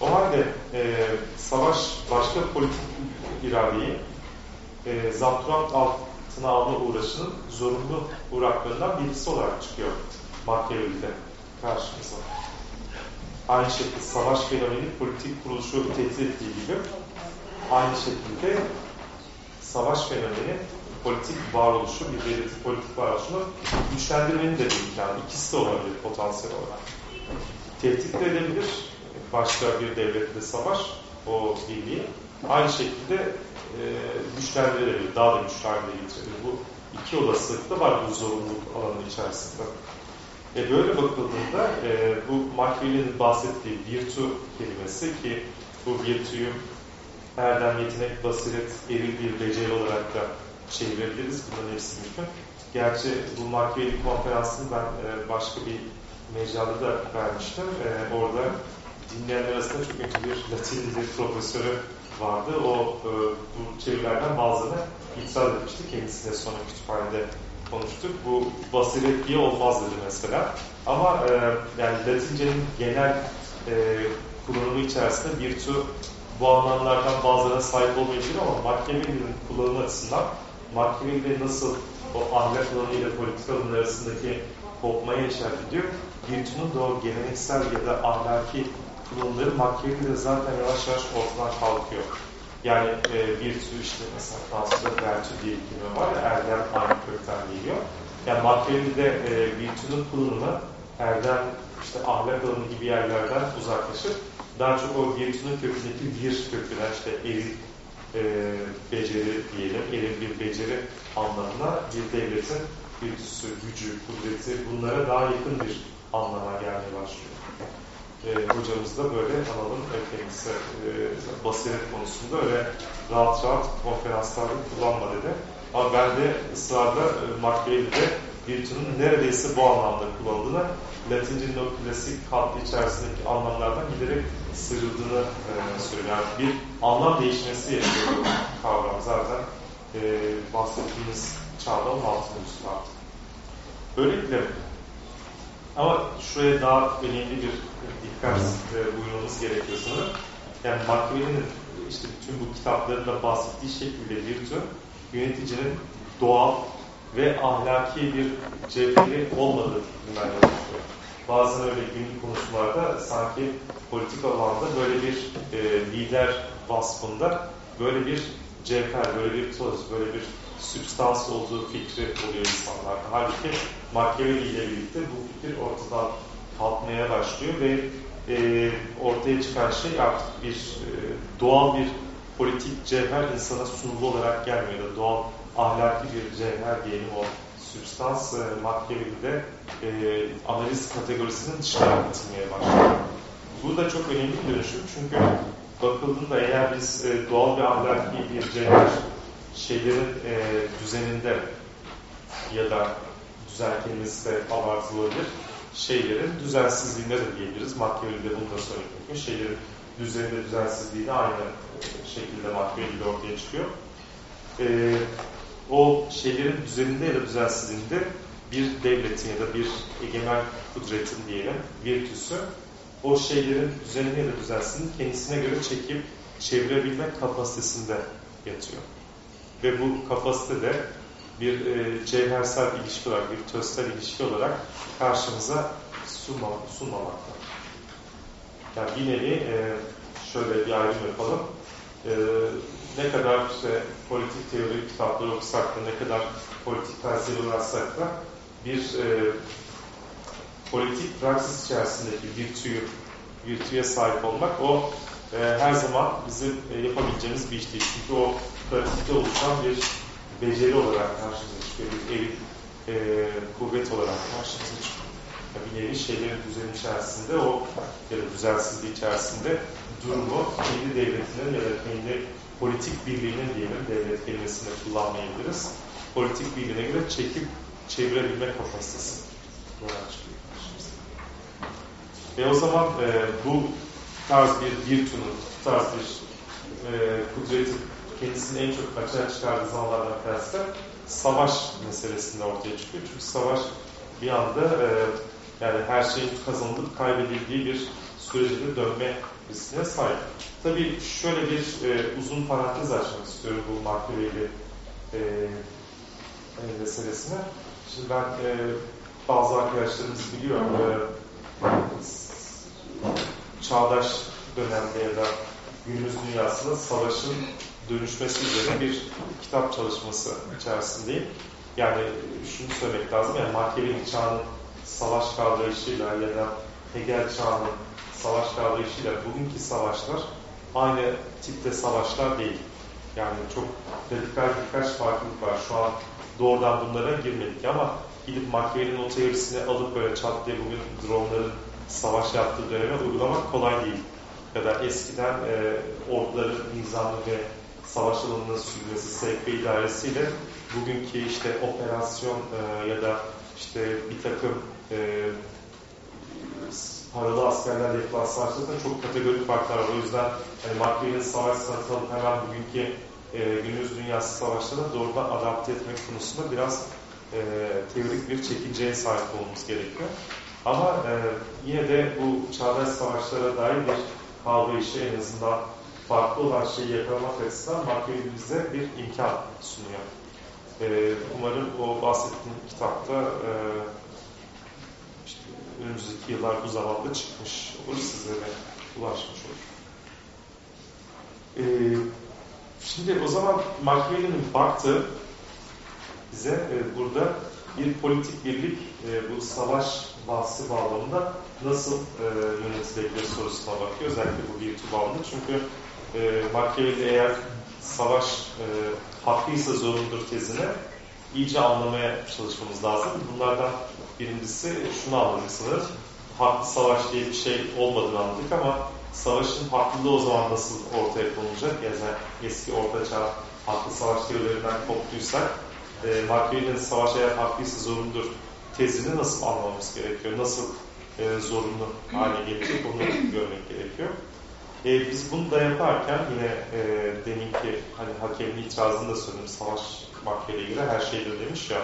O halde e, savaş başka politik iradeyi e, zapturapt altına alma uğraşının zorunlu uğraklarından birisi olarak çıkıyor Machiavelli'de karşımıza. Aynı şekilde savaş fenomeni politik kuruluşu tehdit ettiği gibi aynı şekilde savaş fenomeni politik varoluşu, bir devletin politik varoluşunu güçlendirmenin de bir imkanı. İkisi de olabilir potansiyel olarak. Tehdit de edebilir başka bir devletle savaş, o birliği. Aynı şekilde e, güçlendirebilir, daha da güçlü haline getirebilir. Bu iki olasılık da var bu zorunluluk alanı içerisinde. E böyle bakıldığında e, bu Machiavelli'nin bahsettiği virtü kelimesi ki bu virtüyü erdem, yetenek, basiret, eril bir beceri olarak da çevirebiliriz. Bunların hepsi mümkün. Gerçi bu Machiavelli konferansını ben e, başka bir mecrada da vermiştim. E, orada dinleyenler arasında çok önemli bir Latin dili profesörü vardı. O e, bu çevirilerden bazılarına itiraz etmişti. Kendisine sonra kütüphanede konuştuk. Bu basiret diye olmaz dedi mesela. Ama yani Latince'nin genel kullanımı içerisinde virtü bu anlamlardan bazılarına sahip olmayabilir ama Machiavelli'nin kullanımı açısından Machiavelli nasıl o ahlak alanı ile politik alanı arasındaki kopmaya işaret ediyor. Virtü'nün de o geleneksel ya da ahlaki kullanımları Machiavelli'de zaten yavaş yavaş ortadan kalkıyor. Yani e, virtü işte mesela Fransız'da vertü diye bir kelime var ya erdem aynı kökten geliyor. Yani Machiavelli'de e, virtünün kullanımı erdem işte ahlak alanı gibi yerlerden uzaklaşıp daha çok o virtünün kökündeki vir köküne işte eril e, beceri diyelim, elin bir beceri anlamına bir devletin güdüsü, gücü, kudreti bunlara daha yakın bir anlama gelmeye başlıyor. E, hocamız da böyle analım e, kendisi e, basiret konusunda öyle rahat rahat konferanslarda kullanma dedi. Ama ben de ısrarla e, Machiavelli'de virtü'nün neredeyse bu anlamda kullanıldığını, Latince neoklasik katlı içerisindeki anlamlardan giderek sıyrıldığını e. Yani bir anlam değişmesi yaşıyor bu kavram. Zaten e, bahsettiğimiz çağda 16. yüzyıl artık. Böylelikle ama şuraya daha önemli bir dikkat e, buyurmamız gerekiyor sanırım. Yani Machiavelli'nin işte bütün bu kitaplarında bahsettiği şekilde virtü yöneticinin doğal ve ahlaki bir cevheri olmadığı güvenle oluşuyor. Bazen öyle günlük konuşmalarda sanki politik alanda böyle bir e, lider vasfında böyle bir cevher, böyle bir toz, böyle bir sübstans olduğu fikri oluyor insanlarda. Halbuki Machiavelli ile birlikte bu fikir ortadan kalkmaya başlıyor ve e, ortaya çıkan şey artık bir e, doğal bir politik cevher insana sunulu olarak gelmiyor da doğal ahlaki bir cevher diyelim o sübstans e, Machiavelli'de e, analiz kategorisinin dışına atılmaya başlıyor. Bu da çok önemli bir dönüşüm çünkü bakıldığında eğer biz e, doğal ve ahlaki bir cevher şeylerin e, düzeninde ya da düzen kelimesi de abartılı olabilir. Şeylerin düzensizliğinde de diyebiliriz. Machiavelli'de bunu da söylemek. Şeylerin düzeninde düzensizliği de aynı şekilde Machiavelli'de ortaya çıkıyor. E, o şeylerin düzeninde ya da düzensizliğinde bir devletin ya da bir egemen kudretin diyelim virtüsü o şeylerin düzenini ya da düzensizliğini kendisine göre çekip çevirebilmek kapasitesinde yatıyor. Ve bu kapasite de bir e, cevhersel ilişki olarak, bir tözsel ilişki olarak karşımıza sunma, sunmamakta. Yani bir nevi e, şöyle bir ayrım yapalım. E, ne kadar işte politik teori kitapları okusak da, ne kadar politik felsefe uğraşsak da bir e, politik praksis içerisindeki virtüyü, virtüye sahip olmak o e, her zaman bizim e, yapabileceğimiz bir iş değil. Çünkü o pratikte oluşan bir beceri olarak karşımıza çıkıyor. Bir elit e, kuvvet olarak karşımıza çıkıyor. Bir nevi şeylerin düzeni içerisinde o ya da düzensizliği içerisinde durumu kendi devletinin ya da kendi politik birliğinin diyelim, devlet kelimesini kullanmayabiliriz. Politik birliğine göre çekip çevirebilme kapasitesi. Ve o zaman e, bu tarz bir virtünün, bu tarz bir e, kudretin kendisini en çok açığa çıkardığı zamanlardan tersi savaş meselesinde ortaya çıkıyor. Çünkü savaş bir anda e, yani her şeyin kazanılıp kaybedildiği bir sürece de dönme riskine sahip. Tabii şöyle bir e, uzun parantez açmak istiyorum bu Machiavelli e, e, meselesine. Şimdi ben e, bazı arkadaşlarımız biliyor e, çağdaş dönemde ya da günümüz dünyasında savaşın dönüşmesi üzerine bir kitap çalışması içerisindeyim. Yani şunu söylemek lazım, yani Machiavelli çağının savaş kavrayışıyla ya da Hegel çağının savaş kavrayışıyla bugünkü savaşlar aynı tipte savaşlar değil. Yani çok radikal birkaç farklılık var. Şu an doğrudan bunlara girmedik ama gidip Machiavelli'nin o teorisini alıp böyle çat diye bugün dronların savaş yaptığı döneme uygulamak kolay değil. Ya da eskiden e, orduların nizamı ve savaş alanının sürmesi, sevk ve idaresiyle bugünkü işte operasyon e, ya da işte bir takım e, paralı askerlerle yapılan savaşlarda çok kategorik farklar var. O yüzden hani Machiavelli'nin savaş alıp hemen bugünkü e, günümüz dünyası savaşlarına doğrudan adapte etmek konusunda biraz e, teorik bir çekinceye sahip olmamız gerekiyor. Ama e, yine de bu çağdaş savaşlara dair bir kavrayışı en azından farklı olan şeyi yakalamak açısından Machiavelli bize bir imkan sunuyor. E, umarım o bahsettiğim kitapta e, önümüzdeki yıllar bu zamanda çıkmış olur, sizlere ulaşmış olur. E, şimdi o zaman Machiavelli'nin baktığı bize e, burada bir politik birlik e, bu savaş bahsi bağlamında nasıl e, yönetilebilir sorusuna bakıyor. Özellikle bu virtü bağlamında. Çünkü e, Machiavelli eğer savaş e, hakkıysa zorundur tezini iyice anlamaya çalışmamız lazım. Bunlardan birincisi şunu anladık sanırım. Haklı savaş diye bir şey olmadığını anladık ama savaşın haklılığı o zaman nasıl ortaya konulacak? Yani eski ortaçağ haklı savaş teorilerinden koptuysak e, Machiavelli'nin savaş eğer haklıysa zorundur tezini nasıl anlamamız gerekiyor? Nasıl e, zorunlu hale gelecek onu görmek gerekiyor. E, biz bunu da yaparken yine e, demin ki hani hakemin itirazını da söyledim. Savaş Machiavelli'ye göre her şeydir demiş ya.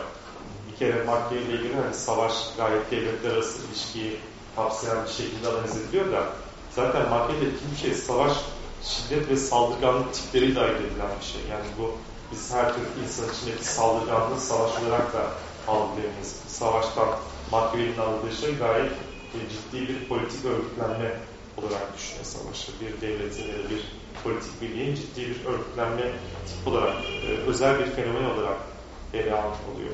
Kere Machiavelli'ye göre hani savaş gayet devletler arası ilişkiyi kapsayan bir şekilde analiz ediliyor da zaten Machiavelli bir şey savaş şiddet ve saldırganlık tipleriyle ayırt edilen bir şey. Yani bu biz her türlü insan içindeki saldırganlığı savaş olarak da algılayamayız. Savaştan Machiavelli'nin aldığı şey gayet ciddi bir politik örgütlenme olarak düşünüyor savaşı. Bir devletin ya da bir politik birliğin ciddi bir örgütlenme tip olarak, e, özel bir fenomen olarak ele almış oluyor.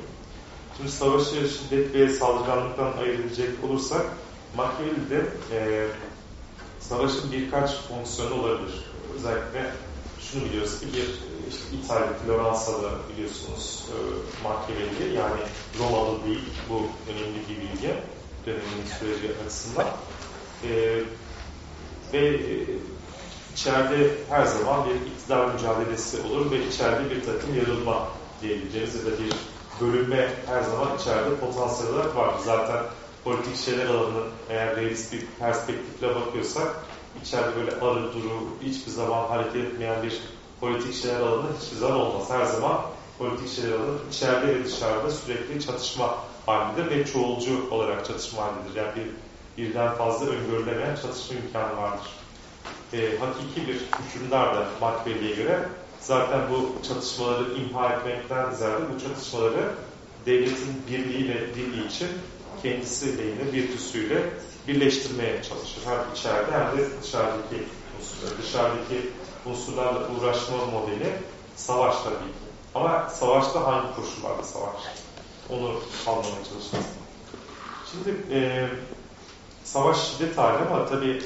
Şimdi savaşı şiddet ve saldırganlıktan edecek olursak Machiavelli'de e, savaşın birkaç fonksiyonu olabilir. Özellikle şunu biliyoruz ki bir işte İtalya, Floransalı biliyorsunuz e, Machiavelli yani Romalı değil bu önemli bir bilgi dönemin süreci açısından. E, ve e, içeride her zaman bir iktidar mücadelesi olur ve içeride bir takım yarılma diyebileceğimiz ya da bir bölünme her zaman içeride potansiyel olarak vardır. Zaten politik şeyler alanı eğer realist bir perspektifle bakıyorsak içeride böyle arı duru, hiçbir zaman hareket etmeyen bir politik şeyler alanı hiçbir zaman olmaz. Her zaman politik şeyler alanı içeride ve dışarıda sürekli çatışma halindedir ve çoğulcu olarak çatışma halindedir. Yani bir birden fazla öngörülemeyen çatışma imkanı vardır. E, hakiki bir hükümdar da Machiavelli'ye göre zaten bu çatışmaları imha etmekten ziyade bu çatışmaları devletin birliği ve dirliği için kendisi lehine virtüsüyle birleştirmeye çalışır. Hem içeride hem de dışarıdaki unsurları. Dışarıdaki unsurlarla uğraşma modeli savaş tabii ki. Ama savaşta hangi koşullarda savaş? Onu anlamaya çalışacağız. Şimdi e, savaş şiddet hali ama tabii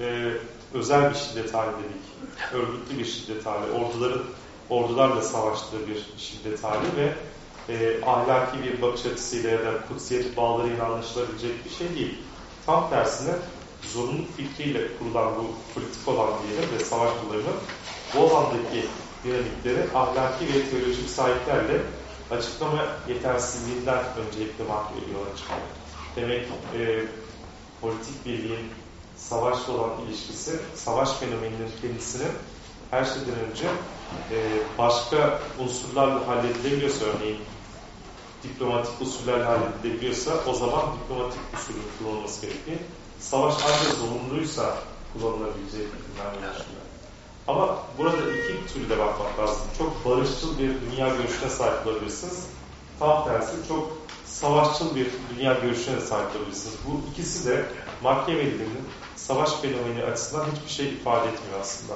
e, özel bir şiddet hali dedik. Örgütlü bir şiddet hali. Orduların ordularla savaştığı bir şiddet hali ve e, ahlaki bir bakış açısıyla ya da kutsiyet bağlarıyla anlaşılabilecek bir şey değil. Tam tersine zorunluluk fikriyle kurulan bu politik olan diyelim ve savaş bularını bu alandaki dinamikleri ahlaki ve teolojik sahiplerle açıklama yetersizliğinden öncelikle mahkeme yola çıkıyor. Demek e, politik birliğin savaşla olan ilişkisi, savaş fenomeninin kendisinin her şeyden önce e, başka unsurlarla halledilebiliyorsa örneğin diplomatik usullerle halledilebiliyorsa o zaman diplomatik usulün kullanılması gerektiği, savaş ancak zorunluysa kullanılabileceği fikirler yaşında. Ama burada iki türlü bakmak lazım. Çok barışçıl bir dünya görüşüne sahip olabilirsiniz. Tam tersi çok savaşçıl bir dünya görüşüne sahip olabilirsiniz. Bu ikisi de Machiavelli'nin savaş fenomeni açısından hiçbir şey ifade etmiyor aslında.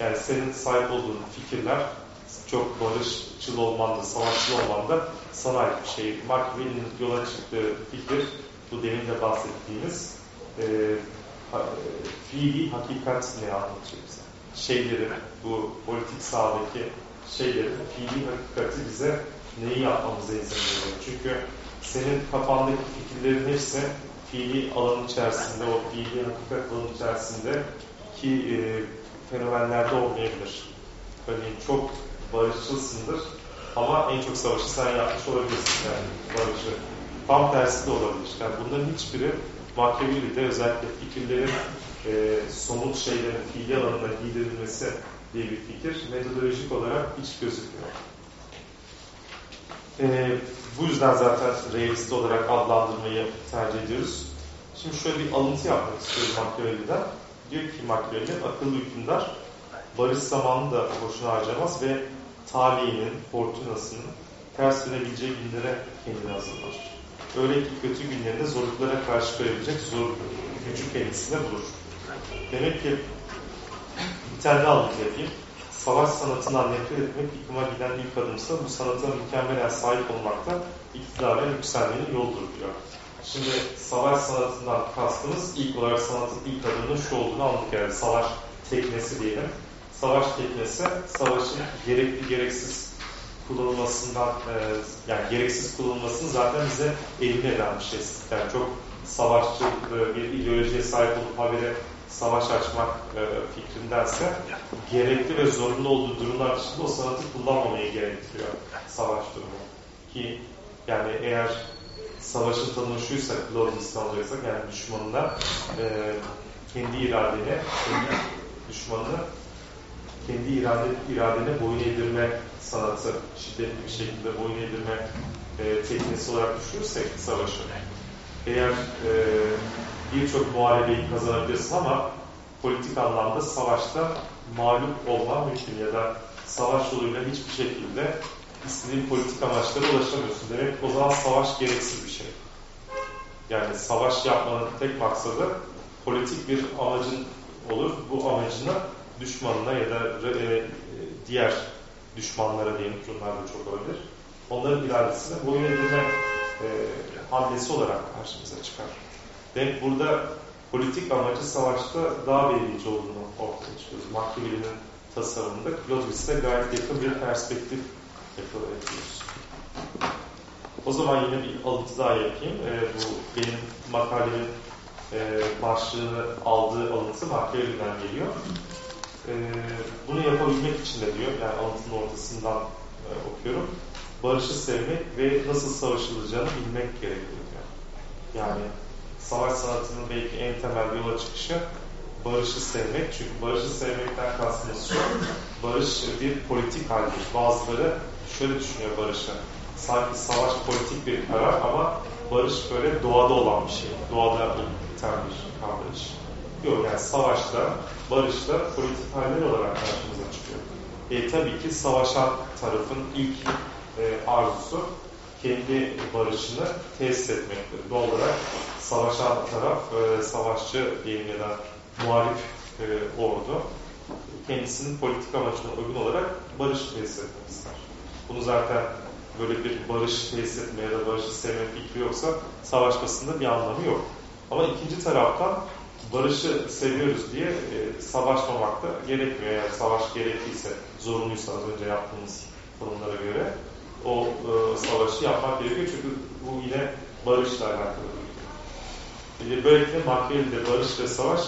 Yani senin sahip olduğun fikirler çok barışçıl olmanda, savaşçıl olmanda sana ait bir şey. Machiavelli'nin yola çıktığı fikir, bu demin de bahsettiğimiz e, fiili hakikat ne anlatıyor bize? Şeyleri, bu politik sahadaki şeyleri, fiili hakikati bize neyi yapmamıza izin veriyor. Çünkü senin kafandaki fikirlerin hepsi fiili alan içerisinde, o fiili hakikat alan içerisinde ki e, fenomenlerde olmayabilir. Örneğin çok barışçılsındır ama en çok savaşı sen yapmış olabilirsin yani barışı. Tam tersi de olabilir. Yani bunların hiçbiri Machiavelli'de özellikle fikirlerin e, somut şeylerin fiili alanına giydirilmesi diye bir fikir metodolojik olarak hiç gözükmüyor. E, bu yüzden zaten realist olarak adlandırmayı tercih ediyoruz. Şimdi şöyle bir alıntı yapmak istiyorum Machiavelli'den. Diyor ki Machiavelli, akıllı hükümdar barış zamanını da boşuna harcamaz ve talihinin, fortunasının ters dönebileceği günlere kendini hazırlar. Öyle ki kötü günlerinde zorluklara karşı koyabilecek zor gücü kendisine bulur. Demek ki bir tane alıntı yapayım savaş sanatından nefret etmek yıkıma giden ilk adımsa bu sanata mükemmelen sahip olmakta iktidara yükselmenin yoldur diyor. Şimdi savaş sanatından kastımız ilk olarak sanatın ilk adımının şu olduğunu anladık yani savaş teknesi diyelim. savaş teknesi savaşın gerekli gereksiz kullanılmasından e, yani gereksiz kullanılmasını zaten bize eline eden bir şey. Yani çok savaşçı e, bir ideolojiye sahip olup habire savaş açmak e, fikrindense gerekli ve zorunlu olduğu durumlar dışında o sanatı kullanmamayı gerektiriyor savaş durumu. Ki yani eğer savaşın tanımı şuysa, alacaksak yani düşmanına e, kendi iradene, kendi düşmanını kendi irade, iradene boyun eğdirme sanatı, şiddetli bir şekilde boyun eğdirme e, teknisi olarak düşünürsek savaşı, eğer e, birçok muharebeyi kazanabilirsin ama politik anlamda savaşta mağlup olman mümkün ya da savaş yoluyla hiçbir şekilde istediğin politik amaçlara ulaşamıyorsun. Demek o zaman savaş gereksiz bir şey. Yani savaş yapmanın tek maksadı politik bir amacın olur. Bu amacını düşmanına ya da e, diğer düşmanlara diyelim bunlar da çok olabilir. Onların iradesine boyun edilme e, hamlesi olarak karşımıza çıkar. Demek burada politik amacı savaşta daha belirleyici olduğunu ortaya çıkıyoruz. Machiavelli'nin tasarımında Claudius'e gayet yakın bir perspektif yapıyoruz. O zaman yine bir alıntı daha yapayım. E, bu benim makalemin e, başlığını aldığı alıntı Machiavelli'den geliyor. E, bunu yapabilmek için de diyor, yani alıntının ortasından e, okuyorum. Barışı sevmek ve nasıl savaşılacağını bilmek gerekiyor diyor. Yani savaş sanatının belki en temel yola çıkışı barışı sevmek. Çünkü barışı sevmekten kastımız şu, barış bir politik haldir. Bazıları şöyle düşünüyor barışı. Sanki savaş politik bir karar ama barış böyle doğada olan bir şey. Doğada biten bir kavrayış. Yok yani savaşta, barışta politik haller olarak karşımıza çıkıyor. E, tabii ki savaşan tarafın ilk e, arzusu kendi barışını tesis etmektir. Doğal olarak savaşan taraf, e, savaşçı diyelim ya da muhalif e, ordu kendisinin politik amacına uygun olarak barış tesis etmek. Bunu zaten böyle bir barış tesis etme ya da barışı sevme fikri yoksa savaşmasında bir anlamı yok. Ama ikinci taraftan barışı seviyoruz diye e, savaşmamak da gerekmiyor. Yani savaş gerekliyse, zorunluysa az önce yaptığımız tanımlara göre o e, savaşı yapmak gerekiyor. Çünkü bu yine barışla alakalı durum. Böylelikle Machiavelli'de barış ve savaş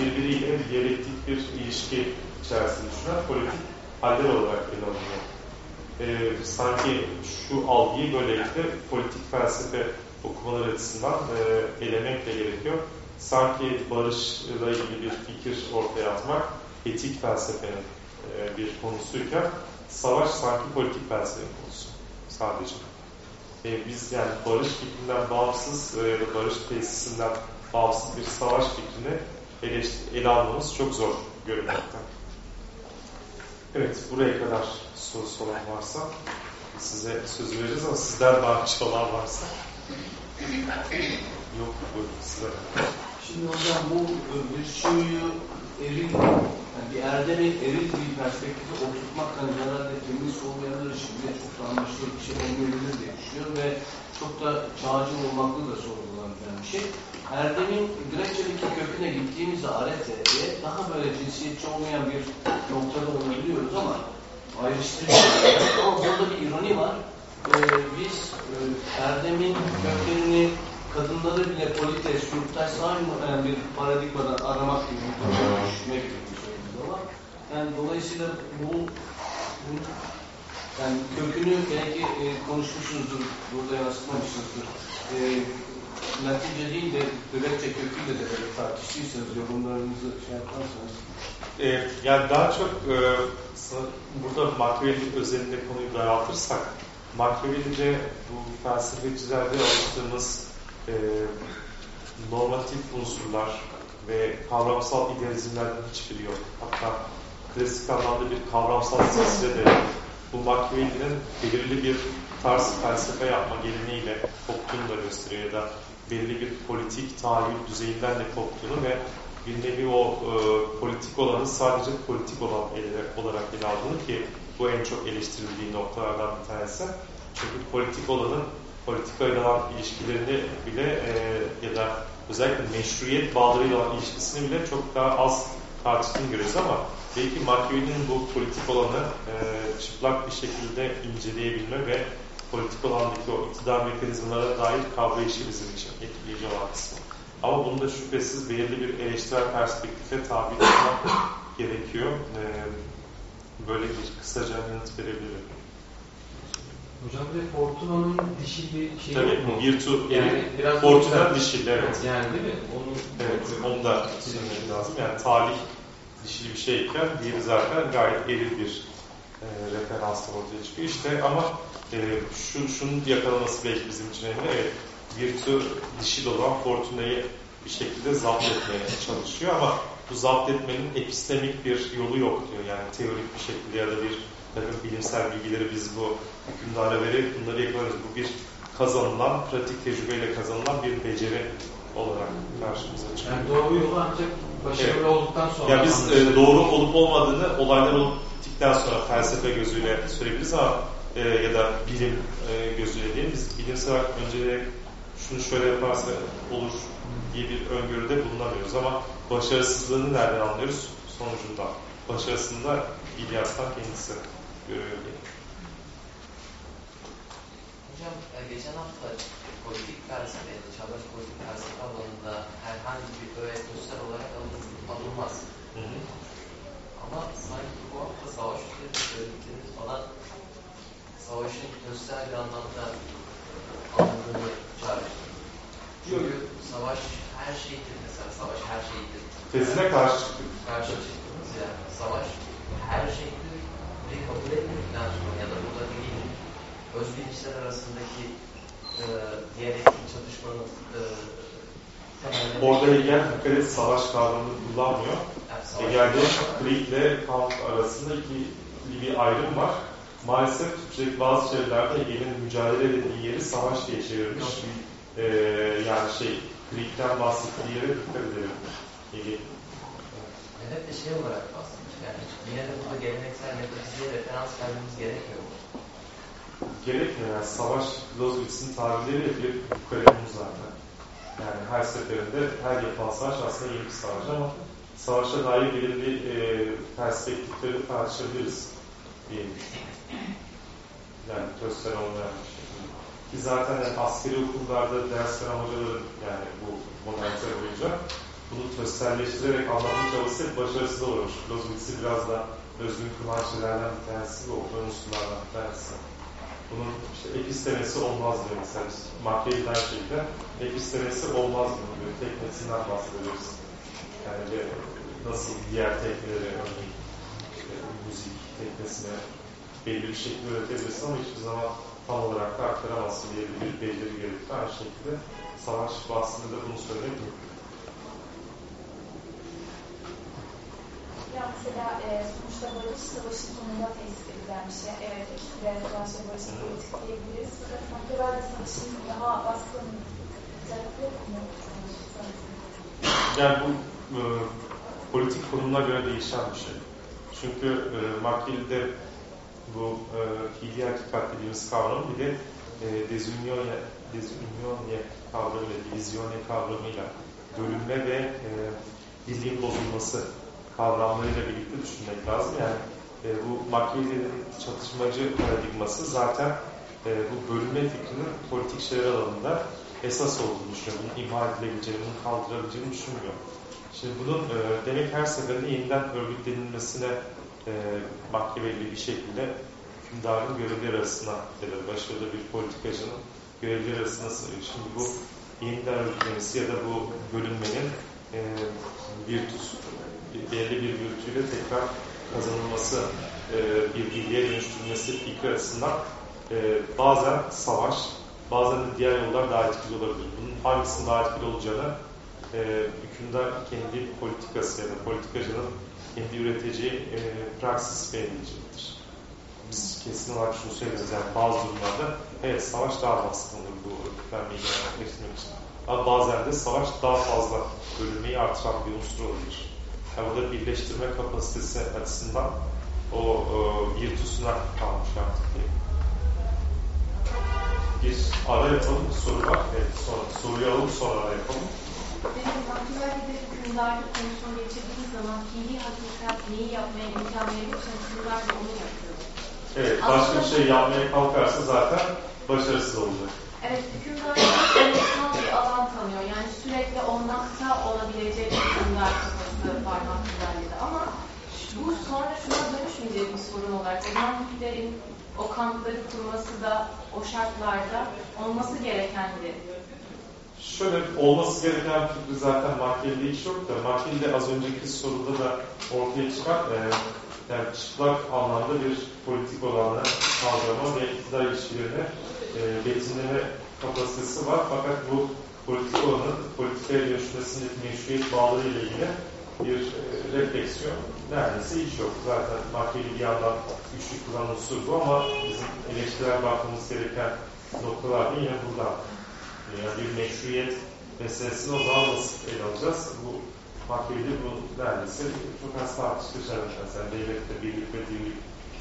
birbiriyle diyalektik bir ilişki içerisinde düşünen politik haller olarak ele alınıyor. E, sanki şu algıyı böylelikle politik felsefe okumalar açısından e, elemek de gerekiyor. Sanki barışla ilgili bir fikir ortaya atmak etik felsefenin e, bir konusuyken savaş sanki politik felsefenin konusu sadece. E, biz yani barış fikrinden bağımsız e, ya da barış tesisinden bağımsız bir savaş fikrini ele, ele almamız çok zor görünmekte. Evet, buraya kadar sorusu olan varsa size söz vereceğiz ama sizden daha bir olan varsa yok buyurun size. Şimdi hocam bu virtüyü eril, yani bir erdemi eril bir perspektife oturtmaktan herhalde feminist olmayanlar için bile çok da anlaşılır bir şey olmayabilir diye düşünüyorum ve çok da çağcı olmakla da sorgulanabilen bir şey. Erdemin Grekçedeki köküne gittiğimizde Arete'ye daha böyle cinsiyetçi olmayan bir noktada olabiliyoruz ama ayrıştırıcı. ama burada bir ironi var. Ee, biz e, Erdem'in köklerini kadınları bile polites, yurttaş saymayan bir paradigmadan aramak gibi bir duruma düşmek gibi var. Yani dolayısıyla bu, bu yani kökünü belki e, konuşmuşuzdur, burada yansıtmamışızdır. E, Latince değil de Grekçe köküyle de böyle tartıştıysanız, yorumlarınızı şey yaparsanız. E, yani daha çok e, burada Machiavelli özelinde konuyu daraltırsak, Machiavelli'ce bu felsefecilerde alıştığımız e, normatif unsurlar ve kavramsal idealizmlerden hiçbiri yok. Hatta klasik anlamda bir kavramsal silsile de bu Machiavelli'nin belirli bir tarz felsefe yapma geleneğiyle koptuğunu da gösteriyor ya da belirli bir politik tahayyül düzeyinden de koptuğunu ve bir nevi o e, politik olanı sadece politik olan ele, olarak ele aldığını ki bu en çok eleştirildiği noktalardan bir tanesi. Çünkü politik olanın politikayla olan ilişkilerini bile e, ya da özellikle meşruiyet bağlarıyla olan ilişkisini bile çok daha az tartıştığını görüyoruz ama belki Machiavelli'nin bu politik olanı e, çıplak bir şekilde inceleyebilme ve politik alandaki o iktidar mekanizmalara dair kavrayışı bizim için etkileyici olan kısmı. Ama bunu da şüphesiz belirli bir eleştirel perspektife tabi tutmak gerekiyor. E, böyle bir kısaca yanıt verebilirim. Hocam bir de Fortuna'nın dişi bir şey Tabii yok mu? Virtu, Yani yani biraz Fortuna güzel. dişil, evet. Yani değil mi? Onu, Evet, onu da söylemek lazım. Yani talih dişili bir şeyken diğeri zaten gayet eril bir e, referansla ortaya çıkıyor. İşte ama e, şu, şunun yakalaması belki bizim için önemli. Evet, Virtü dişil olan Fortuna'yı bir şekilde zapt etmeye çalışıyor ama bu zapt etmenin epistemik bir yolu yok diyor. Yani teorik bir şekilde ya da bir takım bilimsel bilgileri biz bu hükümdara verip bunları yakalarız. Bu bir kazanılan, pratik tecrübeyle kazanılan bir beceri olarak karşımıza çıkıyor. Yani doğru yolu ancak başarılı Evet. olduktan sonra Ya biz e, doğru olup olmadığını olaylar olup bittikten sonra felsefe gözüyle söyleyebiliriz ama e, ya da bilim e, gözüyle değil. Biz bilimsel olarak önce şunu şöyle yaparsa olur diye bir öngörüde bulunamıyoruz ama başarısızlığını nereden anlıyoruz? Sonucunda. Başarısında İlyas'tan kendisi görüyor diye. Hocam e, geçen hafta politik felsefe ya da çağdaş politik felsefe alanında herhangi bir göster olarak alın, alınmaz. Hı hı. Ama sanki bu hafta savaş üzerinde söyledikleriniz bana savaşın göster bir anlamda alındığını çağrıştırdı. Çünkü savaş her şeydir mesela savaş her şeydir. Tezine karşı çıktık. Karşı çıktınız ya savaş her şeydir ve kabul etmedikten sonra ya da burada değil öz bilinçler arasındaki e, diyalektik çatışmanın e, Orada Hegel dikkat et savaş kavramını kullanmıyor. Yani Hegel'de Krieg ile Kant arasında ikili bir ayrım var. Maalesef Türkçedeki bazı çevrelerde Hegel'in mücadele ettiği yeri savaş diye çevirmiş. Ee, yani şey, Krieg'den bahsettiği yere dikkat edelim. Hegel. Hedef de şey olarak bahsetmiş. Yani yine de burada geleneksel metafiziğe referans vermemiz gerekmiyor? Gerekmiyor yani savaş Clausewitz'in tabirleri bir kalemimiz zaten. Yani her seferinde her yapılan savaş aslında yeni bir savaş ama savaşa dair belirli e, perspektifleri tartışabiliriz diye. Yani göster olmayan bir şey. Ki zaten yani askeri okullarda ders veren hocaların yani bu modernite boyunca bunu tösterleştirerek anlatmaya çabası hep başarısız olmuş. Clausewitz'i biraz da özgün kılan şeylerden bir tanesi ve o unsurlardan bir tanesi. Bunun işte epistemesi olmaz diyor mesela biz Machiavelli'den şeyde epistemesi olmaz diyor. Teknesinden bahsediyoruz. Yani de nasıl diğer tekneleri örneğin işte müzik teknesine belli bir şekilde öğretebilirsin ama hiçbir zaman tam olarak da aktaramazsın diye bir beceri gerekir. Aynı şekilde savaş bahsinde de bunu söylemek mümkün. Ya mesela e, sonuçta barış savaşın sonunda tesis edilen bir şey. Evet, ikisi de savaşla barışın politik diyebiliriz. Machiavelli savaşın daha baskın tarafı yok mu? Yani bu e, politik konumuna göre değişen bir şey. Çünkü e, Machiavelli'de bu e, fiili hakikat dediğimiz kavram bir de e, dezunione, dezunione kavramıyla, divizione kavramıyla bölünme ve e, birliğin bozulması kavramlarıyla birlikte düşünmek lazım. Yani e, bu Machiavelli'nin çatışmacı paradigması zaten e, bu bölünme fikrinin politik şeyler alanında esas olduğunu düşünüyor. Bunun imha edilebileceğini, bunu kaldırabileceğini düşünmüyor. Şimdi bunun e, demek her seferinde yeniden örgütlenilmesine e, Machiavelli bir şekilde hükümdarın görevleri arasına ya da başarılı bir politikacının görevleri arasına sığıyor. Şimdi bu yeniden örgütlenmesi ya da bu bölünmenin e, virtüs, belirli bir virtüyle tekrar kazanılması, e, bir bilgiye dönüştürülmesi fikri açısından e, bazen savaş, bazen de diğer yollar daha etkili olabilir. Bunun hangisinin daha etkili olacağını e, hükümdar kendi politikası ya da politikacının kendi üreteceği e, praksis belirleyecektir. Biz kesin olarak şunu söyleriz yani bazı durumlarda evet savaş daha baskındır bu örgütlenmeyi gerçekleştirmek için. Ama bazen de savaş daha fazla bölünmeyi artıran bir unsur olabilir. Burada birleştirme kapasitesi açısından o e, virtüsüne kalmış artık diye. Bir ara yapalım, soru var. Evet, sonra, soruyu alalım sonra ara yapalım. Peki Machiavelli'de hükümdarlık konusunu geçirdiğiniz zaman fiili hakikat neyi yapmaya imkan verirse hükümdar da onu yapıyor. Evet, başka bir şey yapmaya kalkarsa zaten başarısız olacak. Evet, hükümdarlık anıtsal bir alan tanıyor. Yani sürekli olmakta olabilecek hükümdar kafası var Machiavelli'de. Ama bu sonra şuna dönüşmeyecek bir sorun olarak. Hitler'in o kampları kurması da o şartlarda olması gereken bir Şöyle olması gereken fikri zaten Machiavelli'de hiç yok da Machiavelli az önceki soruda da ortaya çıkan e, yani çıplak anlamda bir politik olanı kavrama ve iktidar ilişkilerine e, betimleme kapasitesi var. Fakat bu politik olanın politikaya dönüşmesindeki meşruiyet bağları ile ilgili bir e, refleksiyon neredeyse hiç yok. Zaten Machiavelli bir yandan güçlü kullanan unsur bu ama bizim eleştirel bakmamız gereken noktalar da yine buradan. Yani bir meşruiyet meselesini o zaman nasıl ele alacağız? Bu Machiavelli bu neredeyse çok az tartışılacak. Mesela devlette birlik ve dirlik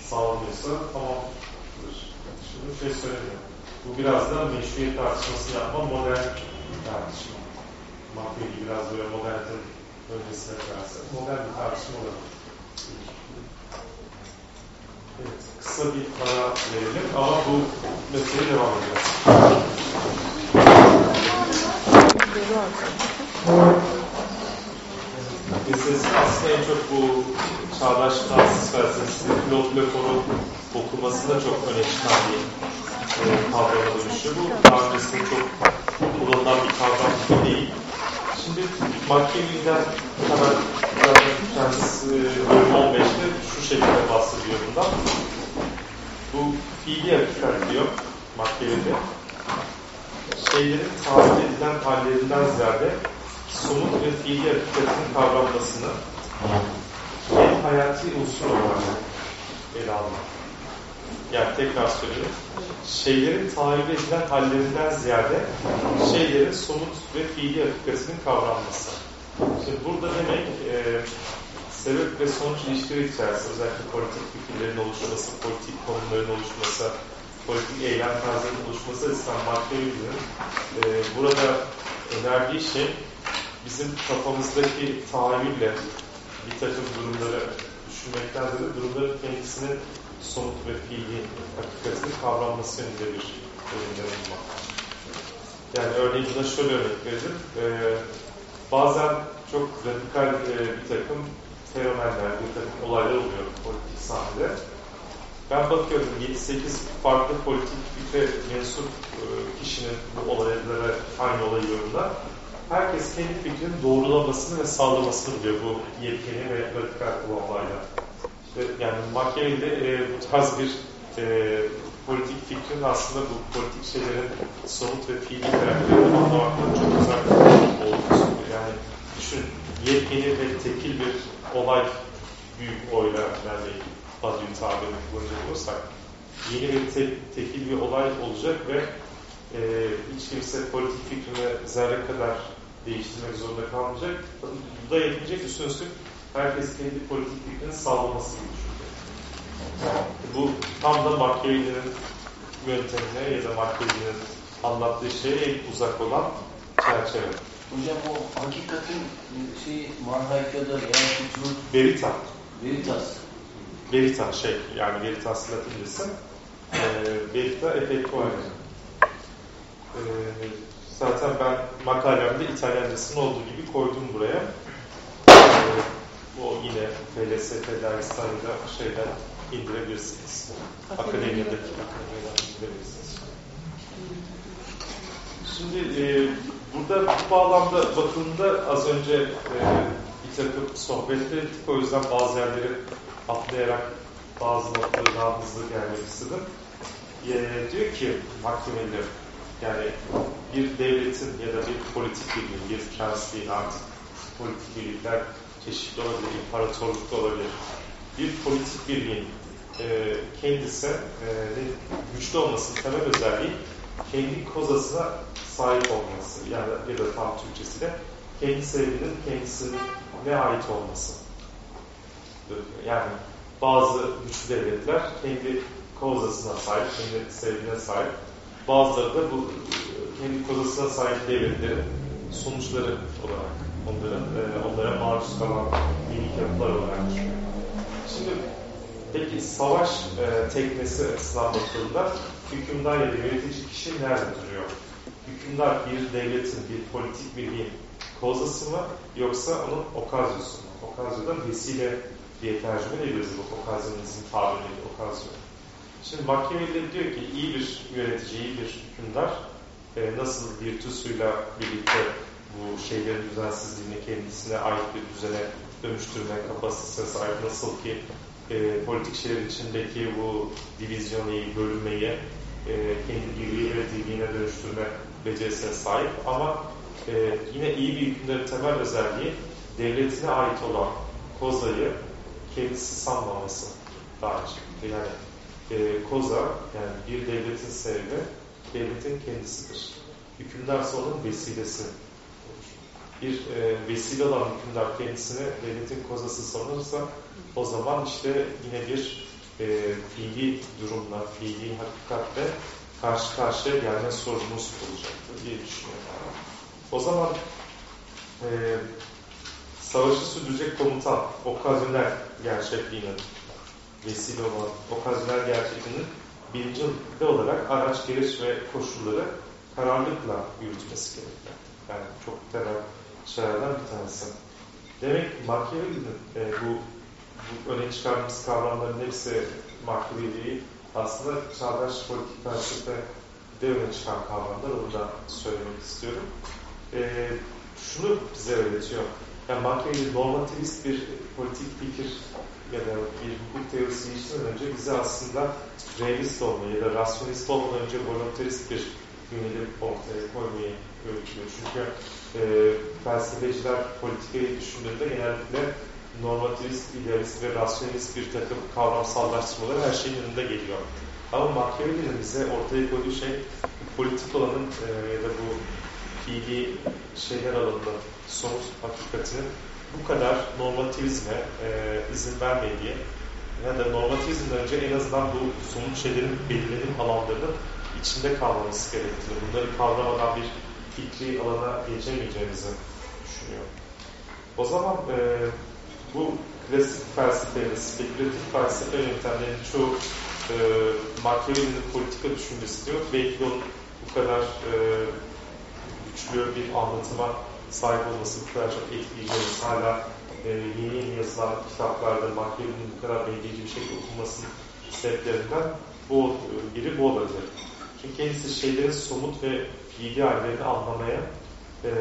sağlanıyorsa tamamdır. Şimdi şey söylemiyor. Bu biraz da meşruiyet tartışması yapma modern tartışma. Machiavelli biraz böyle modernitenin öncesine koyarsa modern bir tartışma olabilir. Evet, kısa bir ara verelim ama bu meseleye devam edeceğiz. Meselesi aslında en çok bu çağdaş Fransız felsefesinde Claude Lefort'un okumasında çok öne çıkan bir e, kavrama dönüşüyor. Bu daha öncesinde çok kullanılan bir kavram değil. Şimdi Machiavelli'den hemen kendisi bölüm 15'te şu şekilde bahsediyor bundan. Bu fiili hakikat diyor Machiavelli. Şeylerin tabir edilen hallerinden ziyade somut ve fiili hakikatin kavranmasını en hayati unsur olarak ele almak. Yani tekrar söyleyeyim. Şeylerin tahayyül edilen hallerinden ziyade şeylerin somut ve fiili hakikatinin kavranması. Şimdi burada demek e, sebep ve sonuç ilişkileri içerisinde özellikle politik fikirlerin oluşması, politik konumların oluşması, politik eylem tarzlarının oluşması açısından Machiavelli'nin e, burada önerdiği şey bizim kafamızdaki tahayyülle bir takım durumları düşünmekten ziyade durumların kendisinin somut ve fiili hakikatini kavranması yönünde bir önemli bulmak. Yani örneğin buna şöyle örnek verelim. Ee, bazen çok radikal e, bir takım fenomenler, bir takım olaylar oluyor politik sahnede. Ben bakıyorum 7-8 farklı politik fikre mensup e, kişinin bu olaylara aynı olayı yorumlar. Herkes kendi fikrinin doğrulamasını ve sağlamasını biliyor bu yepyeni ve radikal olayla. Yani Machiavelli'de e, bu tarz bir e, politik fikrin aslında bu politik şeylerin somut ve fiili karakterini anlamaktan çok uzak olduğunu. Yani düşün, yepyeni ve tekil bir olay büyük oyla yani Badri tabirini kullanacak olursak yeni ve te tekil bir olay olacak ve e, hiç kimse politik fikrini zerre kadar değiştirmek zorunda kalmayacak. Bu da yetmeyecek. Üstüne üstlük herkes kendi politik fikrini sağlaması gibi düşünecek. Bu tam da Machiavelli'nin yöntemine ya da Machiavelli'nin anlattığı şeye en uzak olan çerçeve. Hocam o hakikatin şey Marhaika'da yani suçlu Verita. veritas. Verita şey yani Veritas latincesi. E, verita effettuale. E, zaten ben makalemde İtalyancasının olduğu gibi koydum buraya. O yine FLSF dergisinden şeyden indirebilirsiniz. Akademiyadaki akademiden indirebilirsiniz. Şimdi e, burada bu bağlamda bakıldığında az önce e, bir takım sohbetler ettik. O yüzden bazı yerleri atlayarak bazı noktaları daha hızlı gelmek istedim. E, diyor ki Machiavelli yani bir devletin ya da bir politik birliğin, bir prensliğin artık politik birlikler çeşitli olabilir, imparatorluk olabilir. Bir politik birliğin e, kendisi e, güçlü olmasının temel özelliği kendi kozasına sahip olması yani ya da tam Türkçesiyle kendi sebebinin kendisine ait olması. Yani bazı güçlü devletler kendi kozasına sahip, kendi sebebine sahip. Bazıları da bu kendi kozasına sahip devletlerin sonuçları olarak onların e, onlara maruz kalan minik yapılar olarak. Şimdi peki savaş e, teknesi açısından bakıldığında hükümdar ya da yönetici kişi nerede duruyor? Hükümdar bir devletin, bir politik birliğin kozası mı yoksa onun okazyosu mu? Okazyoda vesile diye tercüme ediyoruz bu okazyonizm tabirini, okazyon. Şimdi Machiavelli diyor ki iyi bir yönetici, iyi bir hükümdar e, nasıl virtüsüyle birlikte bu şeylerin düzensizliğini kendisine ait bir düzene dönüştürme kapasitesine sahip nasıl ki e, politik şeyler içindeki bu divizyonu, bölünmeyi e, kendi birliği ve dirliğine dönüştürme becerisine sahip ama e, yine iyi bir hükümdarın temel özelliği devletine ait olan kozayı kendisi sanmaması daha önce. Yani e, koza yani bir devletin sebebi devletin kendisidir. Hükümdarsa onun vesilesi bir e, vesile olan hükümdar kendisine devletin kozası sanırsa o zaman işte yine bir e, fiili durumla, fiili hakikatle karşı karşıya gelme sorunumuz olacaktır diye düşünüyorum. O zaman e, savaşı sürdürecek komutan okazyonel gerçekliğinin vesile olan okazyonel gerçekliğinin bilincinde olarak araç, gereç ve koşulları kararlılıkla yürütmesi gerekir. Yani çok temel şeylerden bir tanesi. Demek Machiavelli'nin e, bu, bu öne çıkardığımız kavramların hepsi Machiavelli'yi aslında çağdaş politik felsefe de öne çıkan kavramlar. Onu da söylemek istiyorum. E, şunu bize öğretiyor. Yani Machiavelli normativist bir politik fikir ya da bir hukuk teorisi işten önce bize aslında realist olmayı ya da rasyonist olmadan önce voluntarist bir yönelim ortaya koymayı öğretiyor. Çünkü e, felsefeciler politikayı düşündüğünde genellikle normativist, idealist ve rasyonist bir takım kavramsallaştırmalar her şeyin önünde geliyor. Ama Machiavelli'nin bize ortaya koyduğu şey politik olanın e, ya da bu fiili şeyler alanında somut hakikatinin bu kadar normativizme e, izin vermediği ya da normativizmden önce en azından bu somut şeylerin belirlenim alanlarının içinde kalmamız gerektiğini, bunları kavramadan bir fikri alana geçemeyeceğimizi düşünüyorum. O zaman e, bu klasik felsefenin, spekülatif felsefe yöntemlerinin çoğu e, Machiavelli'nin politika düşüncesi diyor. Belki de onun bu kadar e, güçlü bir anlatıma sahip olması, bu kadar çok etkileyici hala e, yeni yeni yazılan kitaplarda Machiavelli'nin bu kadar belirleyici bir şekilde okunmasının sebeplerinden bu, biri bu olacak. Çünkü kendisi şeylerin somut ve fiili hallerini anlamaya e,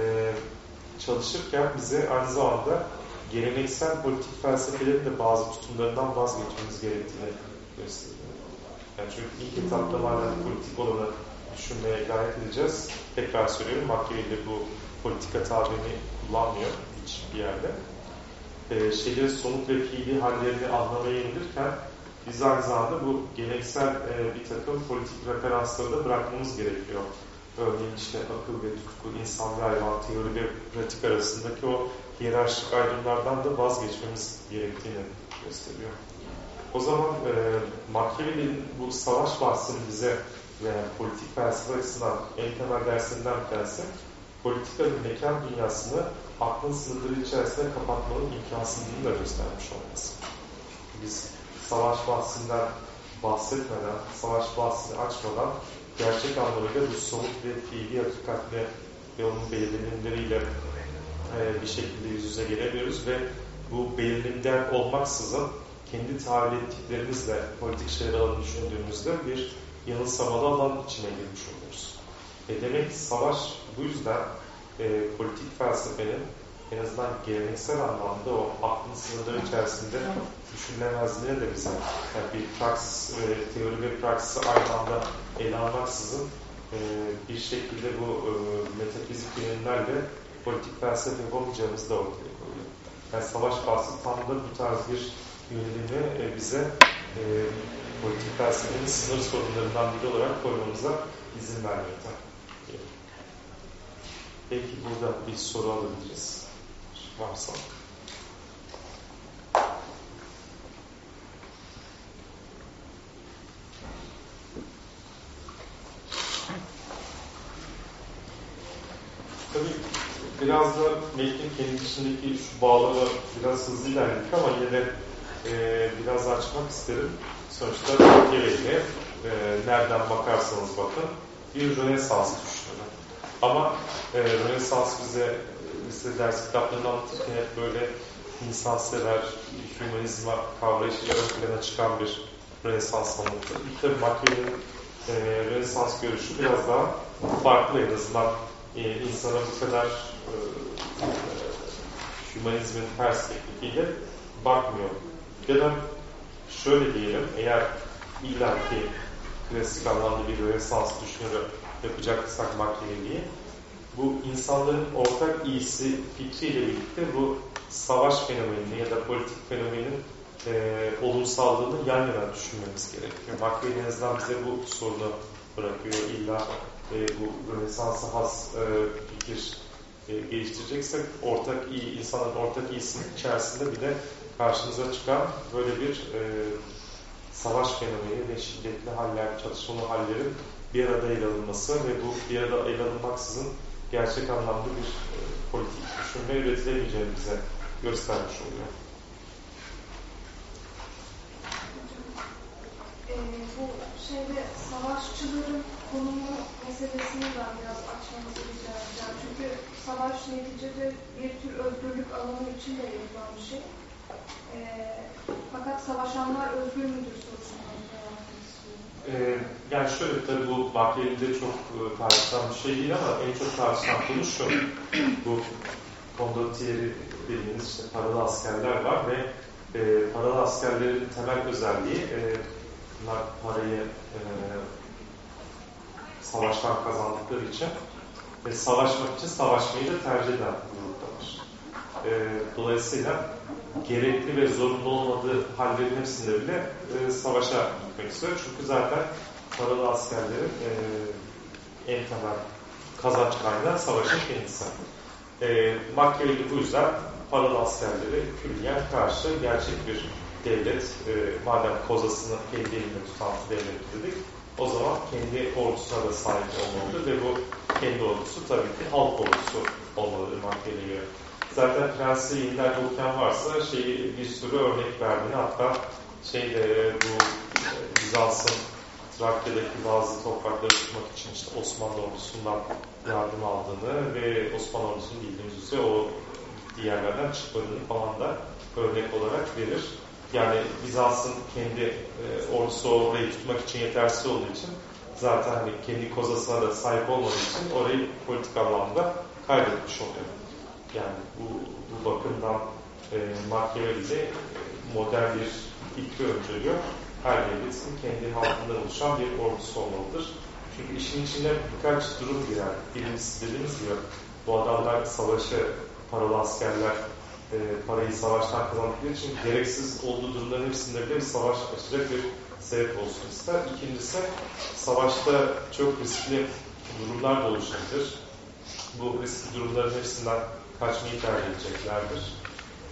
çalışırken bize aynı zamanda geleneksel politik felsefelerin de bazı tutumlarından vazgeçmemiz gerektiğini gösteriyor. Yani çünkü ilk etapta madem politik olanı düşünmeye gayret edeceğiz. Tekrar söylüyorum, Machiavelli bu politika tabirini kullanmıyor hiçbir yerde. Ee, şeylerin somut ve fiili hallerini anlamaya indirken biz aynı zamanda bu geleneksel e, bir takım politik referansları da bırakmamız gerekiyor. Örneğin işte akıl ve tutku, insan ve hayvan, teori ve pratik arasındaki o hiyerarşik ayrımlardan da vazgeçmemiz gerektiğini gösteriyor. O zaman e, Machiavelli'nin bu savaş bahsini bize yani politik felsefe açısından en temel dersinden bir tanesi politikanın mekan dünyasını aklın sınırları içerisinde kapatmanın imkansızlığını da göstermiş olması. Biz savaş bahsinden bahsetmeden, savaş bahsini açmadan gerçek anlamıyla bu somut ve fiili hakikatle ve onun belirlenimleriyle e, bir şekilde yüz yüze gelebiliyoruz ve bu belirlenimler olmaksızın kendi tahmin ettiklerimizle politik şeyler alanı düşündüğümüzde bir yanılsamalı alan içine girmiş oluyoruz. E demek savaş bu yüzden e, politik felsefenin en azından geleneksel anlamda o aklın sınırları içerisinde düşünülemezliğine de bize yani bir praksis, e, teori ve praksisi aynı anda ele almaksızın e, bir şekilde bu e, metafizik yönelimlerle politik felsefe yapamayacağımızı da ortaya koyuyor. Yani savaş bahsi tam da bu tarz bir yönelimi e, bize e, politik felsefenin sınır sorunlarından biri olarak koymamıza izin vermekte. Belki burada bir soru alabiliriz. Varsa. Tabii biraz da metnin kendi içindeki şu bağlama biraz hızlı ilerledik ama yine e, biraz açmak isterim. Sonuçta Machiavelli e, nereden bakarsanız bakın bir Rönesans düşünürü. Ama e, Rönesans bize lise ders kitaplarını anlatırken hep böyle insansever, hümanizma kavrayışıyla ön plana çıkan bir Rönesans anlatır. İlk tabi Machiavelli'nin e, Rönesans görüşü biraz daha farklı en azından e, insana bu kadar e, e, hümanizmin perspektifiyle bakmıyor. Ya da şöyle diyelim, eğer illaki klasik anlamda bir Rönesans düşünürü yapacaksak Machiavelli'yi, bu insanların ortak iyisi fikriyle birlikte bu savaş fenomenini ya da politik fenomenin e, olumsallığını yan yana düşünmemiz gerekiyor. Machiavelli en azından bize bu sorunu bırakıyor. İlla e, bu Rönesans'a has e, fikir e, geliştireceksek ortak iyi, insanların ortak iyisinin içerisinde bile karşımıza çıkan böyle bir e, savaş fenomeni ve şiddetli haller, çatışmalı hallerin bir arada ele alınması ve bu bir arada ele alınmaksızın gerçek anlamda bir e, politik düşünme üretilemeyeceğini bize göstermiş oluyor. Ee, bu şeyde savaşçıların konumu meselesini ben biraz açmanızı rica edeceğim. Çünkü savaş neticede bir tür özgürlük alanı için de yapılan bir şey. Ee, fakat savaşanlar özgür müdür sorusunu. Ee, yani şöyle tabii bu Machiavelli'de çok e, tartışılan bir şey değil ama en çok tartışılan konu şu. Bu Condottieri dediğimiz işte paralı askerler var ve e, paralı askerlerin temel özelliği e, bunlar parayı e, savaştan kazandıkları için ve savaşmak için savaşmayı da tercih eden gruptalar. E, dolayısıyla gerekli ve zorunlu olmadığı hallerin hepsinde bile e, savaşa gitmek istiyor. Çünkü zaten paralı askerlerin e, en temel kazanç kaynağı savaşın kendisi. E, Machiavelli bu yüzden paralı askerleri külliyen karşı gerçek bir devlet, e, madem kozasını kendi elinde tutan devlet dedik, o zaman kendi ordusuna da sahip olmalıdır ve bu kendi ordusu tabii ki halk ordusu olmalıdır Machiavelli'ye göre. Zaten Prens'i yeniden okuyan varsa şeyi bir sürü örnek verdiğini hatta şeyde bu e, Bizans'ın Trakya'daki bazı toprakları tutmak için işte Osmanlı ordusundan yardım aldığını ve Osmanlı ordusunun bildiğimiz üzere o diğerlerden çıkmadığını falan da örnek olarak verir. Yani Bizans'ın kendi e, ordusu orayı tutmak için yetersiz olduğu için zaten hani kendi kozasına da sahip olmadığı için orayı politik anlamda kaybetmiş oluyor. Yani bu, bu bakımdan e, Machiavelli de modern bir fikri önceliyor. Her devletin kendi halkından oluşan bir ordusu olmalıdır. Çünkü işin içine birkaç durum girer. Birincisi dediğimiz gibi bu adamlar savaşı, paralı askerler e, parayı savaştan kazandıkları için gereksiz olduğu durumların hepsinde bile bir savaş açacak bir sebep olsun ister. İkincisi savaşta çok riskli durumlar da oluşabilir. Bu riskli durumların hepsinden kaçmayı tercih edeceklerdir.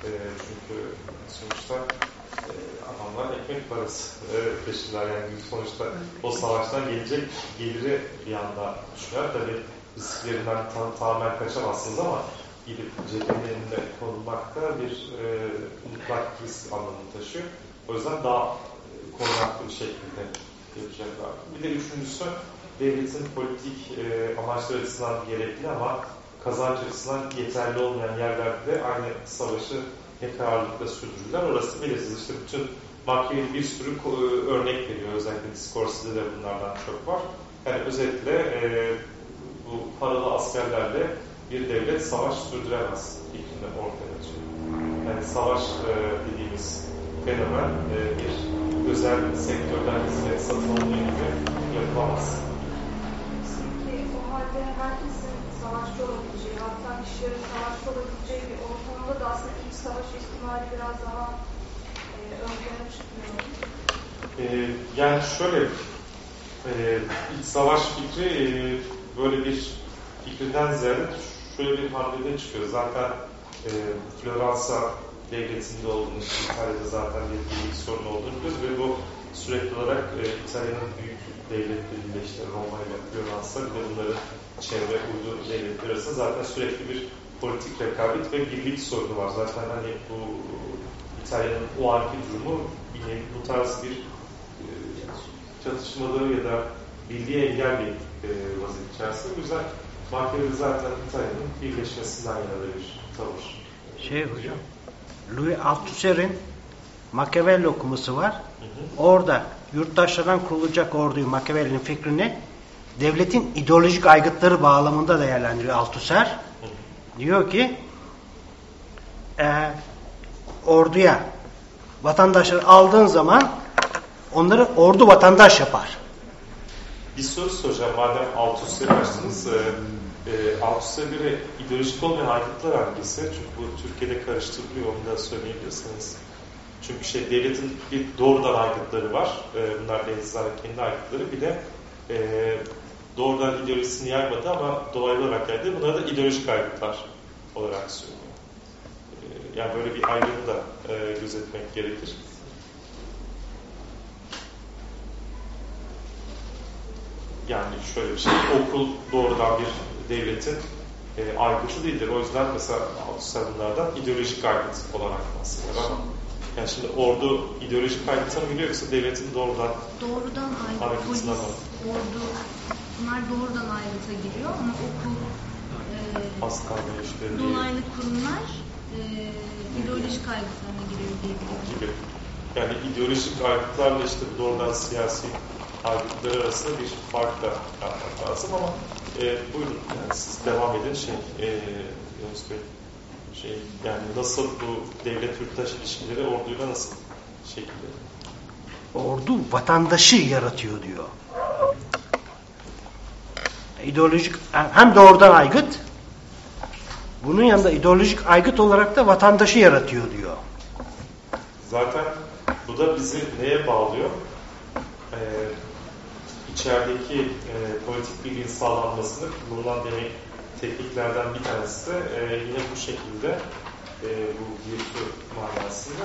E, çünkü sonuçta e, adamlar ekmek parası e, peşinler yani sonuçta o savaştan gelecek geliri bir anda düşünler. Tabi risklerinden tam, tamamen kaçamazsınız ama gidip cephenin önünde konulmak da bir e, mutlak risk anlamını taşıyor. O yüzden daha e, korunaklı bir şekilde yapacaklar. Bir de üçüncüsü devletin politik e, amaçlar açısından gerekli ama kazanç açısından yeterli olmayan yerlerde aynı savaşı ne kararlılıkla sürdürürler. Orası belirsiz. İşte bütün Machiavelli bir sürü örnek veriyor. Özellikle Discourse'de de bunlardan çok var. Yani özetle e, bu paralı askerlerle bir devlet savaş sürdüremez fikrinde ortaya çıkıyor. Yani savaş e, dediğimiz fenomen e, bir özel sektörden hizmet satın alma gibi yapılamaz. Peki o halde herkesin savaşçı olabileceği, hatta kişilerin savaşçı olabileceği bir ortamda da aslında iç savaş ihtimali biraz daha e, ön plana çıkmıyor. E, yani şöyle e, iç savaş fikri e, böyle bir fikirden ziyade şöyle bir hamlede çıkıyor. Zaten e, Floransa devletinde olduğunu, İtalya'da zaten bir birlik sorunu olduğunu biliyoruz ve bu sürekli olarak e, İtalya'nın büyük devletleriyle işte Roma ile Floransa de bunların çevre uydu devletleri arasında zaten sürekli bir politik rekabet ve birlik sorunu var. Zaten hani bu İtalya'nın o anki durumu nevi bu tarz bir e, çatışmaları ya da birliğe engel bir e, vaziyet içerisinde. O yüzden Machiavelli zaten İtalya'nın birleşmesinden yana bir tavır. Şey hocam, Louis Althusser'in Machiavelli okuması var. Hı hı. Orada yurttaşlardan kurulacak orduyu Machiavelli'nin fikrini devletin ideolojik aygıtları bağlamında değerlendiriyor Althusser. Diyor ki e, orduya vatandaşları aldığın zaman onları ordu vatandaş yapar. Bir soru soracağım. Madem Althusser'i açtınız, e, e, Althusser'e göre ideolojik olmayan aygıtlar hangisi? Çünkü bu Türkiye'de karıştırılıyor, onu da söyleyebilirsiniz. Çünkü şey devletin bir doğrudan aygıtları var. E, bunlar denizler kendi aygıtları. Bir de e, doğrudan ideolojisini yaymadı ama dolaylı olarak geldi. Bunlar da ideolojik aygıtlar olarak söylüyor. E, yani böyle bir ayrımı da e, gözetmek gerekir. Yani şöyle bir şey, okul doğrudan bir devletin e, aygıtı değildir. O yüzden mesela Althusser bunlardan ideolojik aygıt olarak bahsediyor ama yani şimdi ordu ideolojik aygıta mı giriyor yoksa devletin doğrudan Doğrudan ayrı polis, ordu bunlar doğrudan ayrıta giriyor ama okul, e, hastane işleri dolaylı kurumlar e, ideolojik ayrıntılarına giriyor diye biliyorum. gibi. Yani ideolojik aygıtlarla işte doğrudan siyasi aygıtlar arasında bir fark da yapmak lazım ama e, buyurun yani siz devam edin şey e, Yunus Bey şey yani nasıl bu devlet yurttaş ilişkileri orduyla nasıl şekilleniyor? Ordu vatandaşı yaratıyor diyor. İdeolojik hem doğrudan aygıt bunun yanında ideolojik aygıt olarak da vatandaşı yaratıyor diyor. Zaten bu da bizi neye bağlıyor? Ee, içerideki e, politik bilginin sağlanmasını bulunan demek tekniklerden bir tanesi de e, yine bu şekilde e, bu virtü manasında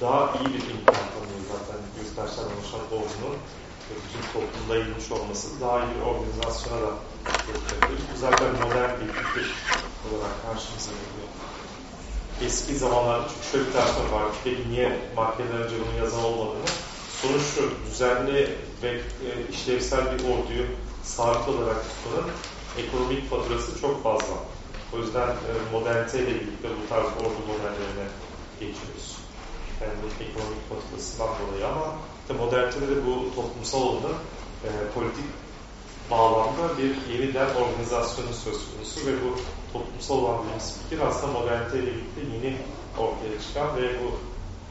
daha iyi bir imkan tanıyor zaten gösterişlerden oluşan ordunun ve bütün toplumda yayılmış olması daha iyi bir organizasyona da götürebilir. Bu zaten modern bir fikir olarak karşımıza geliyor eski zamanlarda çünkü şöyle bir tartışma var. Peki niye mahkemeden önce bunu yazan olmadığını. Sonuç şu, düzenli ve e, işlevsel bir orduyu sabit olarak tutanın ekonomik faturası çok fazla. O yüzden e, moderniteyle birlikte bu tarz ordu modellerine geçiyoruz. Yani ekonomik faturasından dolayı ama işte modernitede de bu toplumsal olanın e, politik bağlamda bir yeniden organizasyonu söz konusu ve bu toplumsal olan dediğimiz fikir aslında moderniteyle birlikte yeni ortaya çıkan ve bu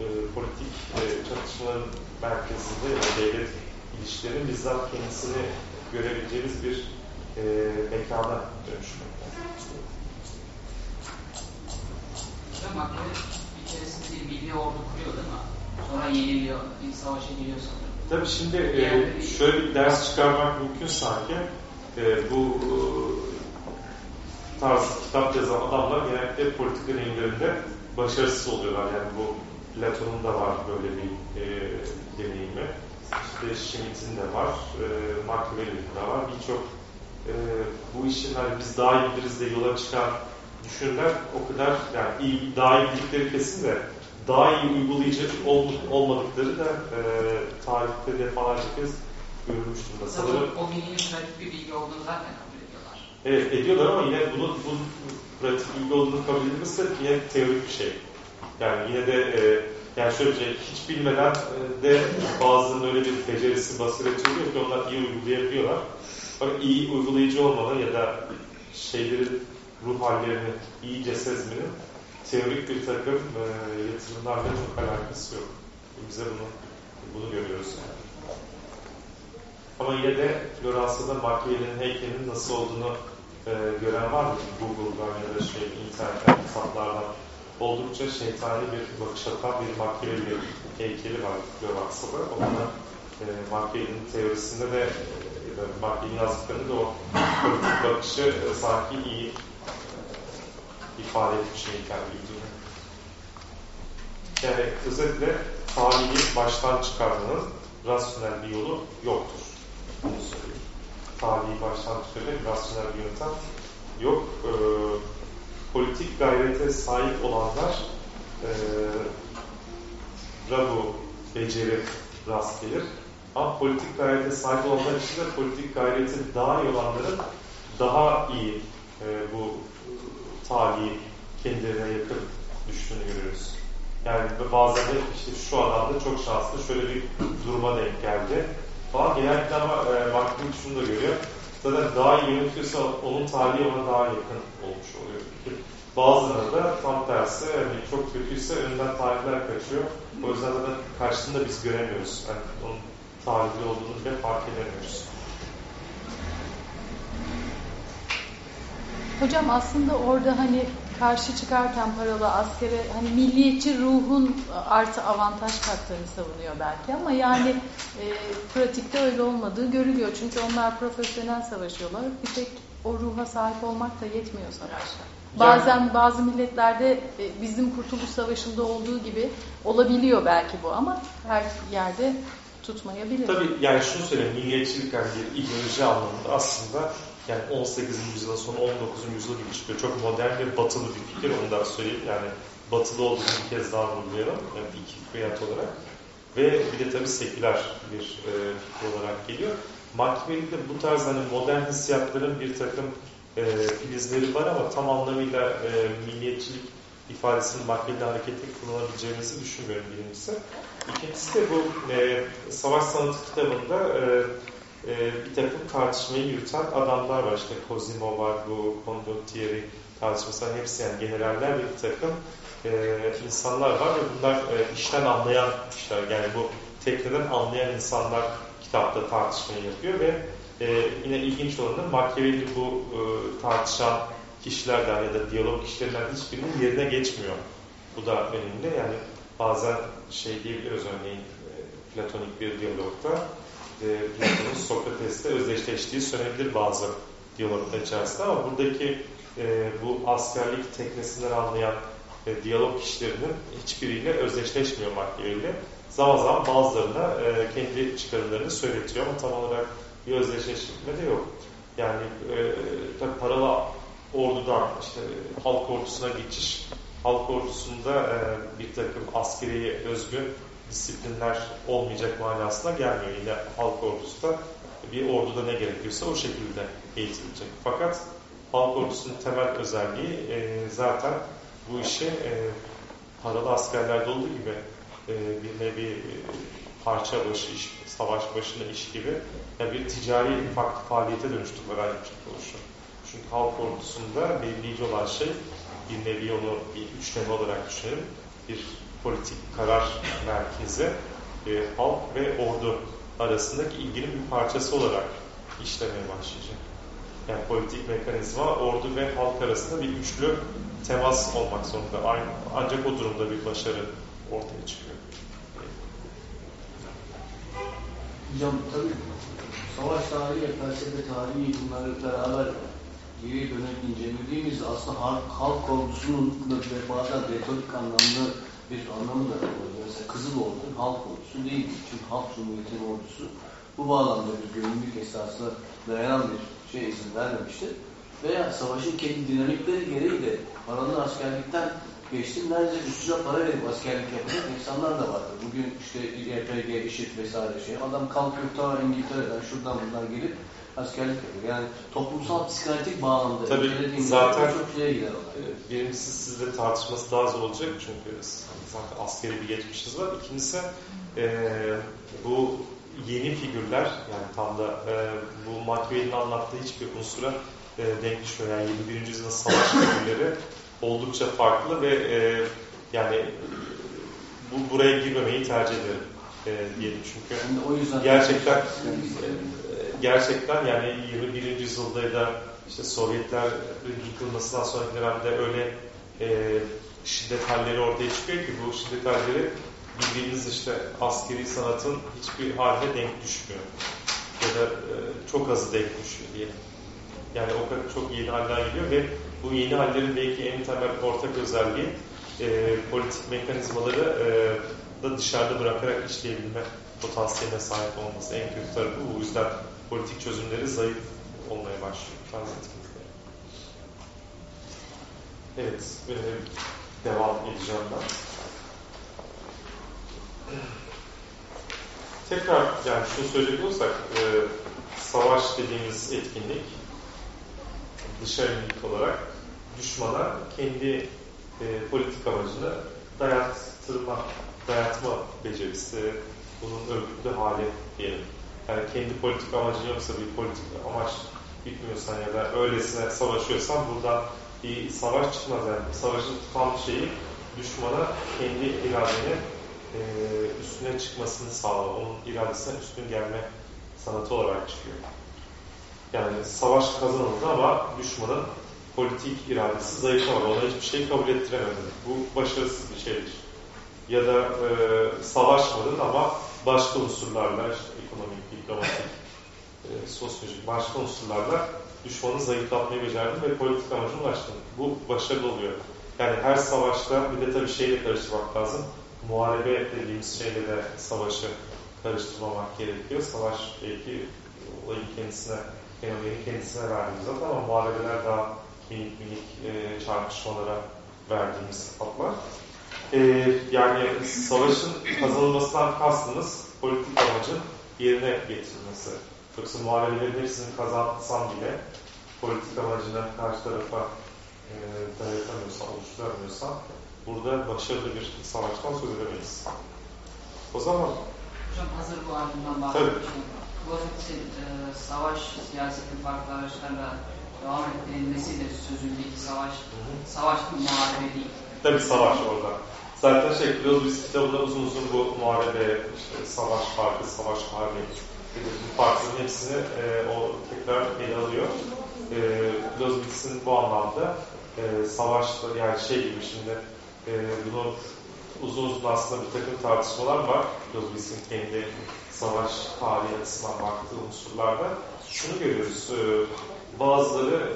e, politik e, çatışmaların merkezinde ya da devlet ilişkilerinin bizzat kendisini görebileceğimiz bir e, mekana dönüşmekte. Machiavelli bir keresinde bir milli ordu kuruyor değil mi? Sonra yeniliyor, bir savaşa giriyor sanırım. Tabii şimdi e, şöyle bir ders çıkarmak mümkün sanki. E, bu e, tarz kitap yazan adamlar genellikle politika deneyimlerinde başarısız oluyorlar. Yani bu Platon'un da var böyle bir e, deneyimi. İşte Schmitt'in de var, e, Machiavelli'nin de var. Birçok e, bu işin hani biz daha iyi biliriz de yola çıkan düşünürler o kadar yani iyi, daha iyi bildikleri kesin de daha iyi uygulayıcı ol, olmadıkları da e, tarihte defalarca kez görülmüş durumda. Sanırım, o bilginin pratik bir bilgi olduğunu zaten kabul ediyorlar. Evet ediyorlar ama yine bunu, bu pratik bilgi olduğunu kabul edilmesi yine teorik bir şey. Yani yine de e, yani şöyle hiç bilmeden e, de bazılarının öyle bir becerisi, basireti oluyor ki onlar iyi uygulayabiliyorlar. Fakat iyi uygulayıcı olmadan ya da şeylerin ruh hallerini iyice sezmenin teorik bir takım e, yatırımlarla çok alakası yok. Bize bunu bunu görüyoruz yani. Ama yine de Floransa'da Machiavelli'nin heykelinin nasıl olduğunu e, gören var mı? Google'dan ya da şey, internetten, kitaplardan oldukça şeytani bir bakış atan bir Machiavelli heykeli var Floransa'da. Onunla e, Machiavelli'nin teorisinde de e, ya da Machiavelli'nin yazdıklarında da o politik bakışı e, sanki iyi ifade etmiş heykel gibi Yani özetle tarihi baştan çıkarmanın rasyonel bir yolu yoktur. Bunu söyleyeyim. tarihi başlangıçlarıyla rasyonel bir yöntem yok. E, politik gayrete sahip olanlar e, bu beceri rast gelir. Ama politik gayrete sahip olanlar için de politik gayreti daha iyi olanların daha iyi e, bu tarihi kendilerine yakın düştüğünü görüyoruz. Yani bazen de işte şu adam da çok şanslı, şöyle bir duruma denk geldi falan. Genellikle ama e, Mark şunu da görüyor. Zaten daha iyi yönetiyorsa onun tarihi ona daha yakın olmuş oluyor. Bazıları da tam tersi, yani çok kötüyse önünden tarihler kaçıyor. O yüzden de karşısında biz göremiyoruz. Yani onun tarihli olduğunu bile fark edemiyoruz. Hocam aslında orada hani karşı çıkarken paralı askere hani milliyetçi ruhun artı avantaj kattığını savunuyor belki ama yani e, pratikte öyle olmadığı görülüyor. Çünkü onlar profesyonel savaşıyorlar. Bir tek o ruha sahip olmak da yetmiyor savaşta. Bazen bazı milletlerde e, bizim Kurtuluş Savaşı'nda olduğu gibi olabiliyor belki bu ama her yerde tutmayabilir. Tabii yani şunu söyleyeyim, milliyetçilik yani ideoloji anlamında aslında yani 18. yüzyılın sonu 19. yüzyıl gibi çıkıyor. Çok modern ve batılı bir fikir onu da söyleyeyim. Yani batılı olduğunu bir kez daha vurgulayalım. Yani ilk fiyat olarak. Ve bir de tabii seküler bir e, fikir olarak geliyor. Machiavelli'de bu tarz hani modern hissiyatların bir takım e, filizleri var ama tam anlamıyla e, milliyetçilik ifadesini Machiavelli hareketi kullanabileceğimizi düşünmüyorum birincisi. İkincisi de bu e, Savaş Sanatı kitabında e, e, bir takım tartışmayı yürüten adamlar var. İşte Cosimo var, bu Condottieri tartışması hepsi yani generaller ve bir takım e, insanlar var ve bunlar e, işten anlayan kişiler. Yani bu tekneden anlayan insanlar kitapta tartışmayı yapıyor ve e, yine ilginç olan da Machiavelli bu e, tartışan kişilerden ya da diyalog kişilerinden hiçbirinin yerine geçmiyor. Bu da önemli. Yani bazen şey diyebiliriz örneğin e, platonik bir diyalogda e, Sokrates'te özdeşleştiği söylenebilir bazı diyaloglar içerisinde ama buradaki e, bu askerlik teknesinden anlayan e, diyalog kişilerinin hiçbiriyle özdeşleşmiyor Machiavelli. Zaman zaman bazılarına e, kendi çıkarımlarını söyletiyor ama tam olarak bir özdeşleşme de yok. Yani e, tabii paralı ordudan işte halk ordusuna geçiş, halk ordusunda e, bir takım askeri özgü disiplinler olmayacak manasına gelmiyor. Yine halk ordusu da bir orduda ne gerekiyorsa o şekilde eğitilecek. Fakat halk ordusunun temel özelliği e, zaten bu işi e, paralı askerlerde olduğu gibi e, bir nevi e, parça başı iş, savaş başına iş gibi yani bir ticari farklı faaliyete dönüştürme bence oluşuyor. Çünkü halk ordusunda belirleyici olan şey bir nevi onu bir üçleme olarak düşünelim. Bir politik karar merkezi e, halk ve ordu arasındaki ilginin bir parçası olarak işlemeye başlayacak. Yani politik mekanizma ordu ve halk arasında bir üçlü temas olmak zorunda. Ancak o durumda bir başarı ortaya çıkıyor. Hocam tabii savaş tarihi ve felsefe tarihi bunları beraber geri dönüp incelediğimiz aslında halk, halk ordusunun ve bazen retorik anlamlı bir anlamı da. Mesela Kızıl Ordu halk ordusu değil. Çünkü halk cumhuriyetinin ordusu bu bağlamda bir gönüllülük esasına dayanan bir şey izin vermemiştir. Veya savaşın kendi dinamikleri gereği de paralı askerlikten geçtim. Neredeyse üstüne para verip askerlik yapacak insanlar da vardı. Bugün işte YPG, IŞİD vesaire şey. Adam kalkıyor ta İngiltere'den şuradan buradan gelip askerlik yapıyor. Yani toplumsal psikolojik bağlamda Tabii zaten çok şeye gider e, birincisi sizle tartışması daha zor olacak çünkü zaten askeri bir geçmişiniz var. İkincisi e, bu yeni figürler yani tam da e, bu Machiavelli'nin anlattığı hiçbir unsura e, denk düşmüyor. Yani 21. yüzyılın savaş figürleri oldukça farklı ve e, yani bu buraya girmemeyi tercih ederim e, diyelim çünkü yani o yüzden gerçekten gerçekten yani 21. yüzyılda da işte Sovyetler yıkılmasından sonraki dönemde öyle e, şiddet halleri ortaya çıkıyor ki bu şiddet halleri bildiğimiz işte askeri sanatın hiçbir haline denk düşmüyor. Ya da e, çok azı denk düşüyor diyelim. Yani o kadar çok yeni haller geliyor ve bu yeni hallerin belki en temel ortak özelliği e, politik mekanizmaları e, da dışarıda bırakarak işleyebilme potansiyeline sahip olması en kötü tarafı. Bu yüzden politik çözümleri zayıf olmaya başlıyor. Trans etkinlikleri. Evet, devam edeceğim ben. Tekrar yani şunu söyleyecek olursak, e, savaş dediğimiz etkinlik dışa yönelik olarak düşmana kendi e, politik amacını dayattırma, dayatma becerisi, bunun örgütlü hali diyelim. Yani kendi politik amacın yoksa bir politik amaç bitmiyorsan ya da öylesine savaşıyorsan buradan bir savaş çıkmaz. Yani savaşın tam şeyi düşmana kendi iradeni e, üstüne çıkmasını sağlar. Onun iradesine üstün gelme sanatı olarak çıkıyor. Yani savaş kazanıldı ama düşmanın politik iradesi zayıflamadı. Ona hiçbir şey kabul ettiremedi. Bu başarısız bir şeydir. Ya da e, savaşmadın ama başka unsurlarla, işte ekonomik, diplomatik, e, sosyolojik başka unsurlarla düşmanı zayıflatmayı becerdin ve politik amacına ulaştın. Bu başarılı oluyor. Yani her savaşta bir de tabii şeyle karıştırmak lazım. Muharebe dediğimiz şeyle de savaşı karıştırmamak gerekiyor. Savaş belki olayın kendisine, fenomenin kendisine verdiğimiz adı ama muharebeler daha minik minik e, çarpışmalara verdiğimiz adlar. E, yani savaşın kazanılmasından kastımız politik amacın yerine getirilmesi. Yoksa muharebelerin hepsini kazansam bile politik amacına karşı tarafa e, dayatamıyorsan, oluşturamıyorsan burada başarılı bir savaştan söz edemeyiz. O zaman Hocam hazır bu ardından bahsetmiştim. Klozet'in e, savaş siyasetin farklı araçlarla devam ettirilmesiyle sözündeki savaş, savaş mı muharebe değil. Tabi savaş orada. Zaten şey, Clausewitz kitabında uzun uzun bu muharebe, işte savaş farkı, savaş hali, bu farkların hepsini e, o tekrar ele alıyor. E, Clausewitz'in bu anlamda e, savaşta, yani şey gibi şimdi e, bunu uzun uzun aslında bir takım tartışmalar var. Clausewitz'in kendi savaş tarihi açısından baktığı unsurlarda. Şunu görüyoruz, e, bazıları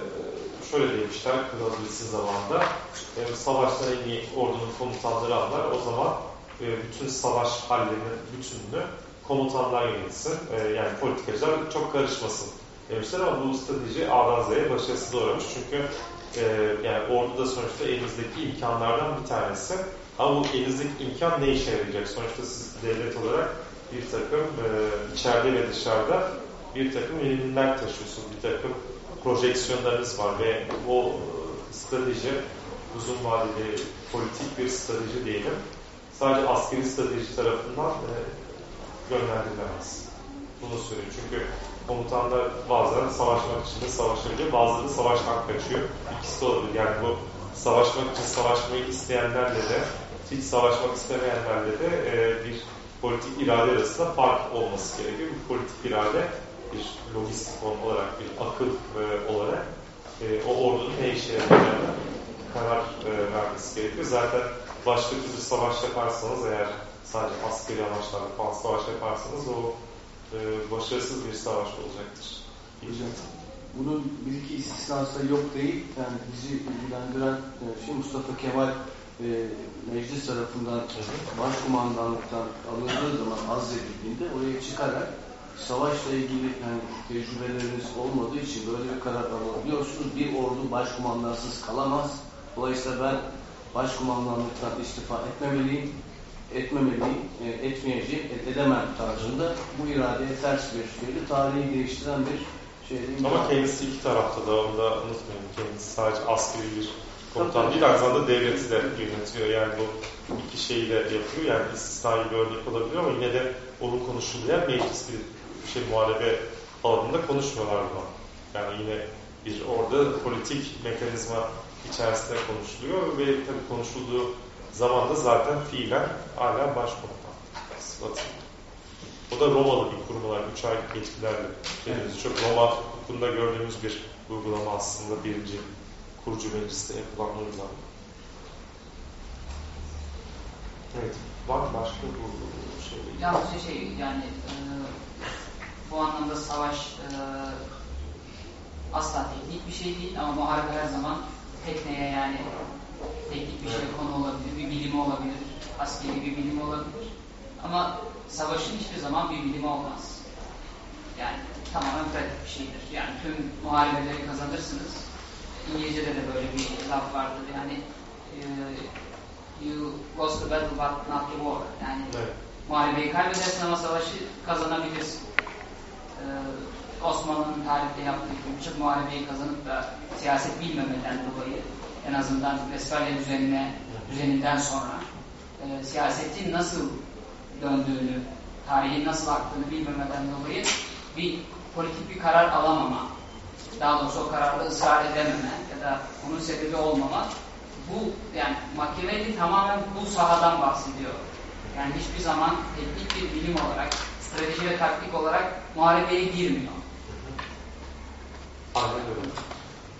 şöyle demişler Clausewitz'in zamanında, e, savaştan en iyi ordunun komutanları anlar, o zaman e, bütün savaş hallerinin bütününü komutanlar yönetsin, e, yani politikacılar çok karışmasın demişler ama bu strateji A'dan Z'ye başarısız uğramış çünkü e, yani ordu da sonuçta elinizdeki imkanlardan bir tanesi. Ama bu elinizdeki imkan ne işe yarayacak? Sonuçta siz devlet olarak bir takım e, içeride ve dışarıda bir takım yönelimler taşıyorsunuz, bir takım projeksiyonlarınız var ve o strateji uzun vadeli politik bir strateji diyelim. Sadece askeri strateji tarafından e, yönlendirilemez. Bunu söylüyor. Çünkü komutanlar bazen savaşmak için de savaşabiliyor, bazıları savaştan kaçıyor. İkisi de olabilir. Yani bu savaşmak için savaşmayı isteyenlerle de hiç savaşmak istemeyenlerle de e, bir politik irade arasında fark olması gerekiyor. Bu politik irade bir lojistik olarak, bir akıl e, olarak e, o ordunun ne işe yarayacağını karar e, vermesi gerekiyor. Zaten başka türlü savaş yaparsanız eğer sadece askeri amaçlarla falan savaş yaparsanız o e, başarısız bir savaş olacaktır. Hocam, bunun bir iki istisnası yok değil. Yani bizi ilgilendiren e, şey Mustafa Kemal e, meclis tarafından başkumandanlıktan alındığı zaman azledildiğinde oraya çıkarak savaşla ilgili yani tecrübeleriniz olmadığı için böyle bir karar alabiliyorsunuz. Bir ordu başkumandansız kalamaz. Dolayısıyla ben başkumandanlıktan istifa etmemeliyim, etmemeliyim, e, etmeyeceğim, et, edemem tarzında bu iradeye ters bir şeydi. Tarihi değiştiren bir şeydi. Ama kendisi iki tarafta da onu da unutmayın. Kendisi sadece askeri bir komutan değil, aynı zamanda devleti de yönetiyor. Yani bu iki şeyi de yapıyor. Yani istisnai bir örnek olabilir ama yine de onun konuşulduğu yer meclis bir şey muharebe alanında konuşmuyorlar bunu. Yani yine bir orada politik mekanizma içerisinde konuşuluyor ve tabii konuşulduğu zaman da zaten fiilen hala başkomutan sıfatı. O da Romalı bir kurum olarak üç aylık yetkilerle dediğimiz çok Roma hukukunda gördüğümüz bir uygulama aslında birinci kurucu mecliste yapılan uygulama. Evet. Var başka bu şey? Yalnızca şey yani bu anlamda savaş e, asla teknik bir şey değil ama muharebe her zaman tekneye yani teknik bir şey konu olabilir, bir bilimi olabilir, askeri bir bilim olabilir. Ama savaşın hiçbir zaman bir bilimi olmaz. Yani tamamen pratik bir şeydir. Yani tüm muharebeleri kazanırsınız. İngilizce'de de böyle bir laf vardır. Yani e, you lost the battle but not the war. Yani Evet. muharebeyi kaybedersin ama savaşı kazanabilirsin. Ee, Osmanlı'nın tarihte yaptığı gibi birçok muharebeyi kazanıp da siyaset bilmemeden dolayı en azından Vesfalya düzenine, düzeninden sonra e, siyasetin nasıl döndüğünü, tarihin nasıl aktığını bilmemeden dolayı bir politik bir karar alamama, daha doğrusu o kararda ısrar edememe ya da bunun sebebi olmama bu yani Machiavelli tamamen bu sahadan bahsediyor. Yani hiçbir zaman teknik bir bilim olarak, strateji ve taktik olarak muharebeye girmiyor. Aynen öyle.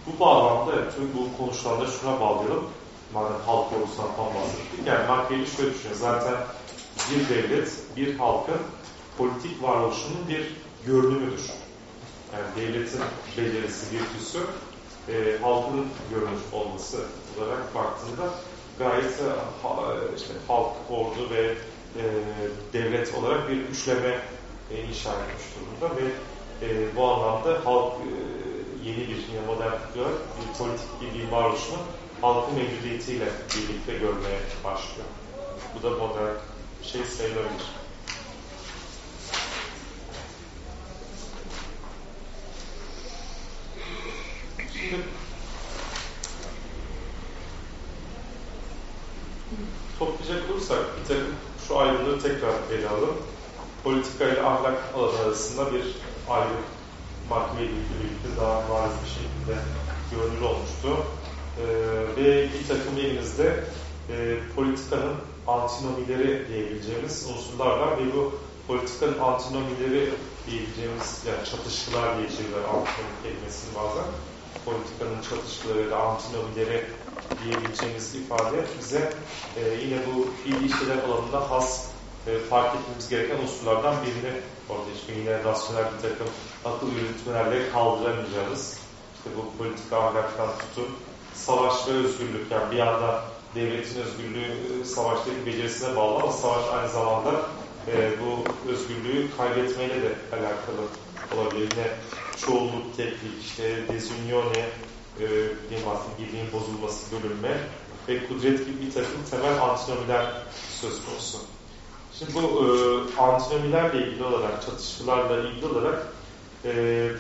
Bu bağlamda evet, tüm bu konuşulanları şuna bağlayalım. Madem halk ordusundan falan bahsettik. Yani Machiavelli şöyle düşünüyor. Zaten bir devlet, bir halkın politik varoluşunun bir görünümüdür. Yani devletin becerisi, virtüsü e, halkın görünür olması olarak baktığında gayet e, ha, işte halk, ordu ve e, devlet olarak bir üçleme e, inşa etmiş durumda ve e, bu anlamda halk e, yeni bir yine modern bir politik birliğin varoluşunu halkın mevcudiyetiyle birlikte görmeye başlıyor. Bu da modern şey sayılabilir. Şimdi toplayacak olursak bir takım şu ayrımları tekrar ele alalım. Politika ile ahlak alanı arasında bir ayrım Machiavelli birlikte daha bariz bir şekilde görünür olmuştu. Ee, ve bir takım elimizde e, politikanın antinomileri diyebileceğimiz unsurlar var ve bu politikanın antinomileri diyebileceğimiz yani çatışkılar diye çevirilir antinomik kelimesini bazen politikanın çatışkıları ya antinomileri diyebileceğimiz ifade bize e, yine bu fiili işler alanında has e, fark etmemiz gereken unsurlardan birini orada işte yine rasyonel bir takım akıl yürütmelerle kaldıramayacağımız işte bu politika ahlaktan tutun savaş ve özgürlük yani bir yanda devletin özgürlüğü e, savaştaki becerisine bağlı ama savaş aynı zamanda e, bu özgürlüğü kaybetmeyle de alakalı olabilir. Yine çoğunluk, teklik, işte dezünyone, e, birliğin bozulması, bölünme ve kudret gibi bir takım temel antinomiler söz konusu. Şimdi bu e, antinomilerle ilgili olarak, çatışmalarla ilgili olarak e,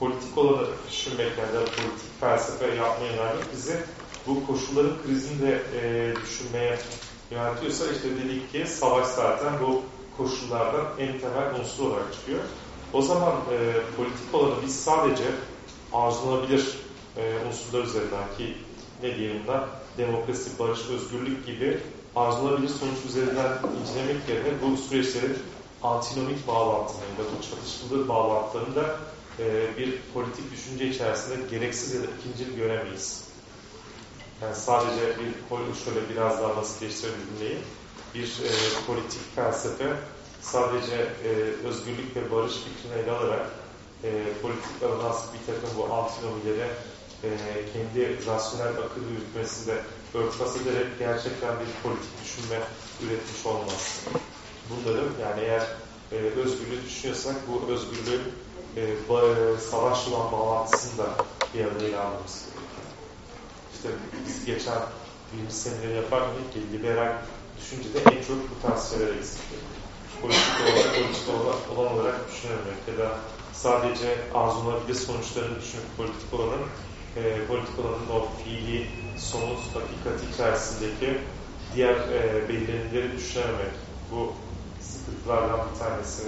politik olanı düşünmek da politik felsefe yapmaya yönelik bizi bu koşulların krizini de e, düşünmeye yöneltiyorsa işte dedik ki savaş zaten bu koşullardan en temel unsur olarak çıkıyor. O zaman e, politik olanı biz sadece arzulanabilir e, unsurlar üzerinden ki ne diyelim da demokrasi, barış, özgürlük gibi arzulanabilir sonuç üzerinden incelemek yerine bu süreçlerin antinomik bağlantılarını da bu çatışmalı bağlantılarını da e, bir politik düşünce içerisinde gereksiz ya da ikincil göremeyiz. Yani sadece bir şöyle biraz daha basitleştirelim cümleyi. Bir e, politik felsefe sadece e, özgürlük ve barış fikrini ele alarak e, politik alana bir takım bu antinomileri e, kendi rasyonel akıl yürütmesinde örtbas ederek gerçekten bir politik düşünme üretmiş olmaz. Bunları yani eğer e, özgürlüğü düşünüyorsak bu özgürlüğün e, ba, e, savaşla olan bağlantısını da bir arada ele almamız. İşte biz geçen birinci semineri yaparken ki liberal düşüncede en çok bu tarz şeylere politik olarak, politik olan olarak düşünememek ya da sadece arzulanabilir sonuçlarını düşünüp politik olanın e, politik olanın o fiili somut hakikati içerisindeki diğer e, belirlenimleri düşünememek. Bu sıkıntılardan bir tanesi,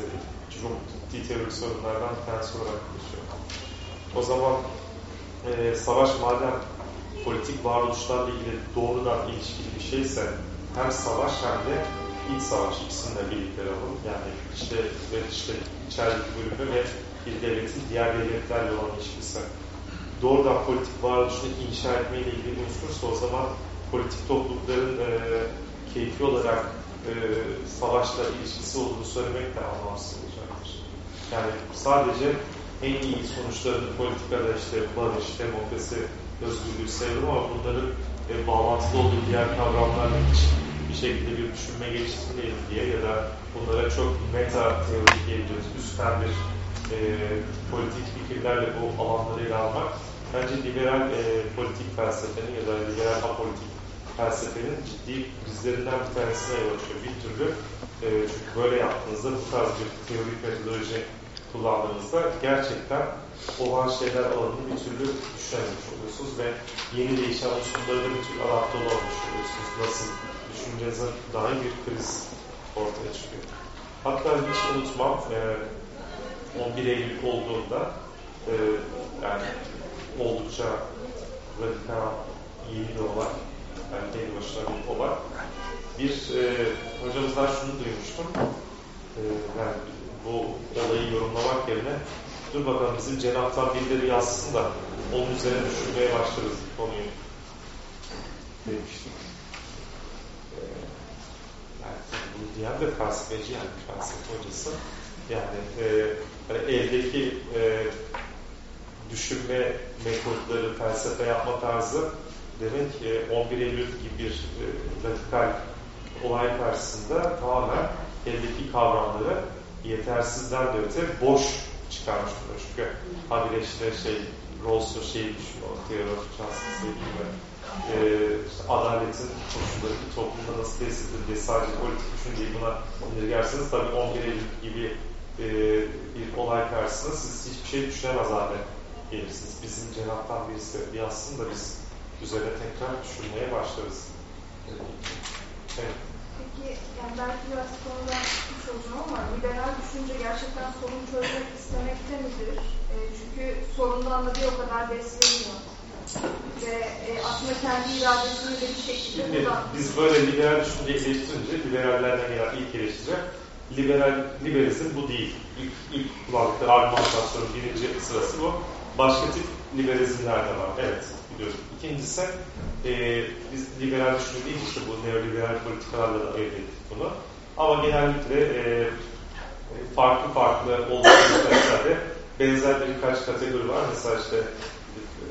çok ciddi teorik sorunlardan bir tanesi olarak geçiyor. O zaman e, savaş madem politik varoluşlarla ilgili doğrudan ilişkili bir şeyse hem savaş hem de iç savaş ikisini birlikte alalım. Yani işte işte içerideki bölümü ve bir devletin diğer devletlerle olan ilişkisi doğrudan politik varoluşunu inşa etmeyle ilgili unsursa o zaman politik toplulukların e, keyfi olarak e, savaşla ilişkisi olduğunu söylemek de anlamsız olacaktır. Yani sadece en iyi sonuçlarını politikada işte barış, demokrasi, özgürlük sayılır ama bunların e, bağlantılı olduğu diğer kavramlarla hiç bir şekilde bir düşünme geliştirmeyelim diye ya da bunlara çok meta teori diyebiliriz. Üstten bir e, politik fikirlerle bu alanları ele almak bence liberal e, politik felsefenin ya da liberal apolitik felsefenin ciddi krizlerinden bir tanesine yol açıyor. Bir türlü e, çünkü böyle yaptığınızda bu tarz bir teorik metodoloji kullandığınızda gerçekten olan şeyler alanını bir türlü düşünememiş oluyorsunuz ve yeni değişen unsurlara bir türlü adapte olamamış oluyorsunuz. Nasıl düşüncenizin dahi bir kriz ortaya çıkıyor. Hatta hiç unutmam e, 11 Eylül olduğunda e, yani oldukça radikal yeni bir olay yani kendi başına bir olay. Bir e, hocamızdan şunu duymuştum. E, yani bu olayı yorumlamak yerine dur bakalım bizim cenaptan birileri yazsın da onun üzerine düşünmeye başlarız konuyu demiştim. E, yani bunu diyen de felsefeci yani felsefe hocası. Yani e, hani eldeki e, düşünme metotları, felsefe yapma tarzı demek ki 11 Eylül gibi bir e, radikal olay karşısında tamamen eldeki kavramları yetersizden de boş çıkarmış durumda. Çünkü habire işte şey Rawls'un şeyi düşünüyor, of Justice'ı gibi e, işte adaletin koşulları bir toplumda nasıl tesis edilir diye sadece politik düşünceyi buna indirgerseniz tabii 11 Eylül gibi e, bir olay karşısında siz hiçbir şey düşünemez hale gelirsiniz. Bizim cenaptan birisi yazsın da biz üzerine tekrar düşünmeye başlarız. Evet. Peki yani belki biraz konudan çıkmış olacağım ama liberal düşünce gerçekten sorun çözmek istemekte midir? E, çünkü sorundan da bir o kadar besleniyor. Ve e, aslında kendi iradesini de bir şekilde Şimdi buradan... biz böyle liberal düşünceyi eleştirince liberallerden gelen ilk eleştiri liberal, liberalizm bu değil. İlk, ilk kullandıkları argümantasyonun birinci sırası bu. Başka tip liberalizmler de var. Evet biliyoruz. İkincisi e, biz liberal düşünce değil işte bu neoliberal politikalarla da elde ettik bunu. Ama genellikle e, farklı farklı oldukları de benzer birkaç kategori var. Mesela işte e,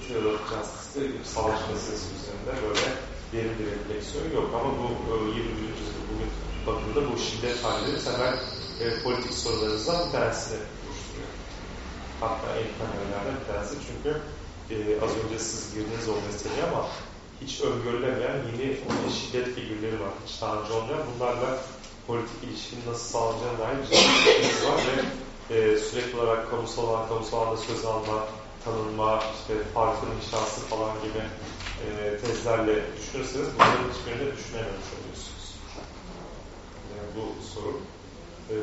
Justice'de savaş meselesi üzerinde böyle derin bir refleksiyon yok. Ama bu e, 21. yüzyılda bugün bakımda bu şiddet halleri temel e, politik sorularımızdan bir tanesini. Hatta en temellerden bir tanesi çünkü e, az önce siz girdiniz o meseleye ama hiç öngörülemeyen yeni şiddet figürleri var. Hiç önce olmayan. Bunlarla politik ilişkinin nasıl sağlanacağına dair fikrimiz var ve e, sürekli olarak kamusal alan, kamusal alanda söz alma, tanınma, işte farkın inşası falan gibi e, tezlerle düşünürseniz bunların hiçbirini düşünememiş oluyorsunuz. Yani bu sorun. E,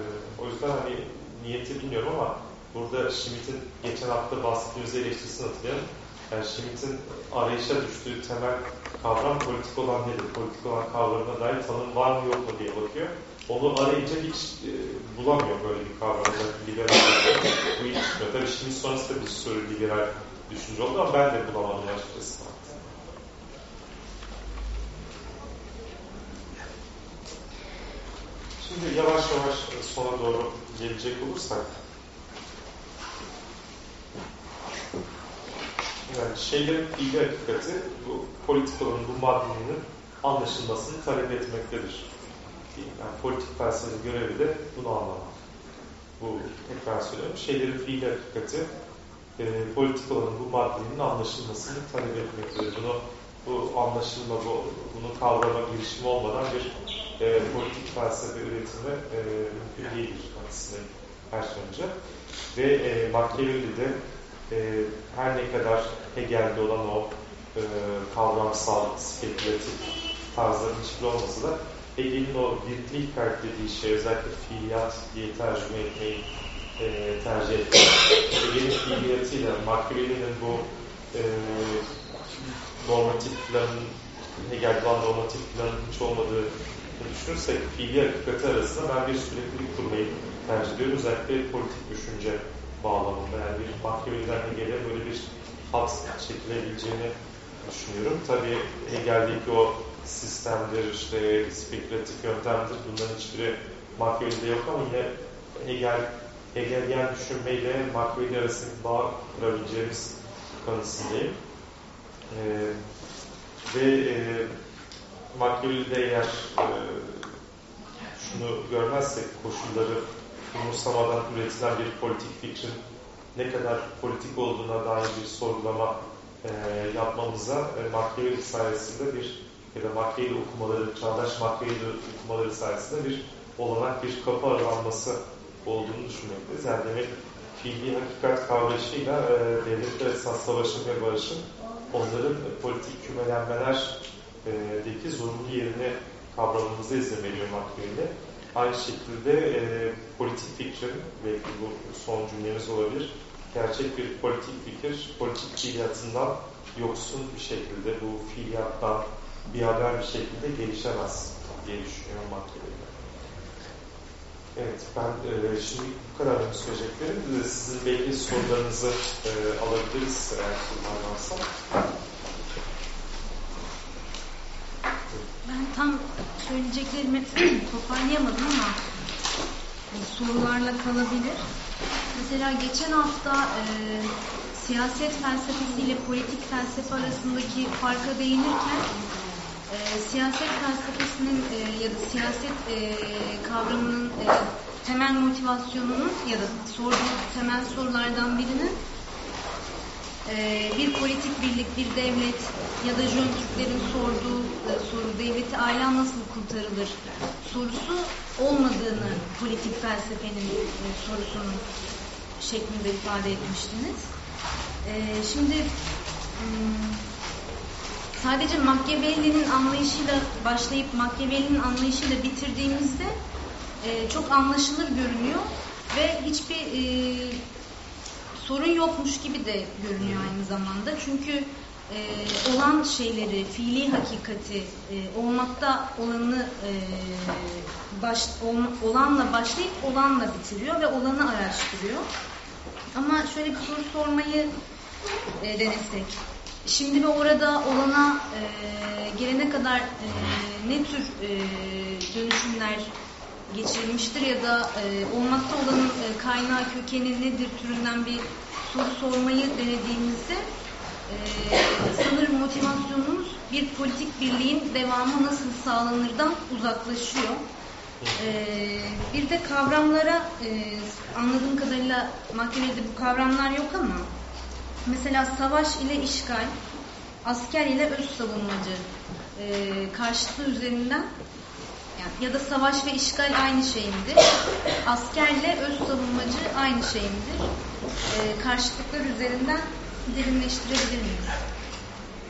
o yüzden hani niyeti bilmiyorum ama burada Schmitt'in geçen hafta bahsettiğimiz eleştirisini hatırlayalım. Yani Schmitt'in arayışa düştüğü temel kavram politik olan nedir? Politik olan kavramına dair tanım var mı yok mu diye bakıyor. Onu arayınca hiç e, bulamıyor böyle bir kavram. liberal bu hiç çıkmıyor. Tabii Schmitt sonrasında bir sürü liberal düşünce oldu ama ben de bulamadım açıkçası. Şimdi yavaş yavaş sona doğru gelecek olursak yani şeylerin fiili hakikati bu politik olanın bu maddenin anlaşılmasını talep etmektedir. Yani politik felsefenin görevi de bunu anlamak. Bu tekrar söylüyorum. Şeylerin fiili hakikati e, politik olanın bu maddenin anlaşılmasını talep etmektedir. Bunu bu anlaşılma, bu, bunu kavrama girişimi olmadan bir e, politik felsefe üretimi e, mümkün değildir aslında her şey önce. Ve e, Machiavelli'de e, her ne kadar Hegel'de olan o e, kavramsal, spekülatif tarzların hiçbir olmasa da Hegel'in o Wirklichkeit dediği şey özellikle fiiliyat diye tercüme etmeyi e, tercih etti. Hegel'in fiiliyatıyla Machiavelli'nin bu e, normatif planın Hegel'de olan normatif planın hiç olmadığı düşünürsek fiili hakikati arasında ben bir süreklilik kurmayı tercih ediyorum. Özellikle politik düşünce bağlamında. Yani bir Machiavelli'den Hegel'e böyle bir hat çekilebileceğini düşünüyorum. Tabii Hegel'deki o sistemdir, işte spekülatif yöntemdir. Bunların hiçbiri Machiavelli'de yok ama yine Hegel Hegelian düşünmeyle Machiavelli arasındaki bağ kurabileceğimiz kanısındayım. Ee, ve e, Machiavelli'de eğer e, şunu görmezsek koşulları umursamadan üretilen bir politik fikrin ne kadar politik olduğuna dair bir sorgulama e, yapmamıza e, Machiavelli sayesinde bir ya da Machiavelli okumaları, çağdaş Machiavelli okumaları sayesinde bir olanak, bir kapı aralanması olduğunu düşünmekteyiz. Yani demek fiili hakikat kavrayışıyla e, devletler esas savaşın ve barışın onların e, politik kümelenmelerdeki zorunlu yerini kavramamıza izin veriyor Machiavelli. Aynı şekilde e, politik fikrin, belki bu son cümlemiz olabilir, gerçek bir politik fikir, politik fiiliyatından yoksun bir şekilde, bu fiiliyattan bir haber bir şekilde gelişemez diye düşünüyorum Machiavelli. Evet, ben e, şimdi bu kadar söyleyeceklerim. Sizin belki sorularınızı e, alabiliriz eğer sorular varsa. Ben tam söyleyeceklerimi toparlayamadım ama e, sorularla kalabilir. Mesela geçen hafta e, siyaset felsefesi ile politik felsefe arasındaki farka değinirken e, siyaset felsefesinin e, ya da siyaset e, kavramının e, temel motivasyonunun ya da sorduğu temel sorulardan birinin bir politik birlik, bir devlet ya da Jön Türklerin sorduğu e, soru devleti ailen nasıl kurtarılır sorusu olmadığını politik felsefenin e, sorusunun şeklinde ifade etmiştiniz. E, şimdi hmm, sadece Machiavelli'nin anlayışıyla başlayıp Machiavelli'nin anlayışıyla bitirdiğimizde e, çok anlaşılır görünüyor ve hiçbir sorun yokmuş gibi de görünüyor aynı zamanda. Çünkü e, olan şeyleri, fiili hakikati, e, olmakta olanı e, baş, ol, olanla başlayıp olanla bitiriyor ve olanı araştırıyor. Ama şöyle bir soru sormayı e, denesek. Şimdi ve orada olana e, gelene kadar e, ne tür e, dönüşümler geçirilmiştir ya da e, olmakta olanın e, kaynağı kökeni nedir türünden bir soru sormayı denediğimizde e, sanırım motivasyonumuz bir politik birliğin devamı nasıl sağlanırdan uzaklaşıyor. E, bir de kavramlara e, anladığım kadarıyla Machiavelli'de bu kavramlar yok ama mesela savaş ile işgal, asker ile öz savunmacı e, karşıtlığı üzerinden yani, ya da savaş ve işgal aynı şey midir? Askerle öz savunmacı aynı şey midir? E, karşıtlıklar üzerinden derinleştirebilir miyiz?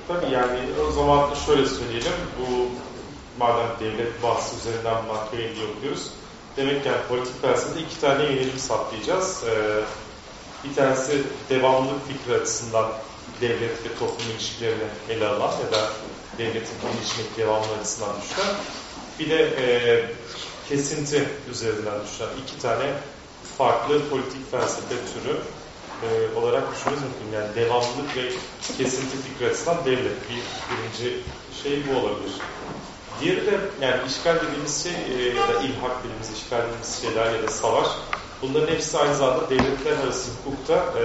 Tabii yani o zaman şöyle söyleyelim. Bu madem devlet bahsi üzerinden Machiavelli'yi okuyoruz. Demek ki yani politik felsefede iki tane yönelim saptayacağız. Ee, bir tanesi devamlılık fikri açısından devlet ve toplum ilişkilerini ele alan ya da devletin gelişmek devamlı açısından düşünen. Bir de e, kesinti üzerinden düşünen iki tane farklı politik felsefe türü e, olarak düşünmemiz mümkün. Yani devamlılık ve kesinti fikri açısından devlet bir birinci şey bu olabilir. Diğeri de yani işgal dediğimiz şey e, ya da ilhak dediğimiz işgal dediğimiz şeyler ya da savaş bunların hepsi aynı zamanda devletler arası hukukta e,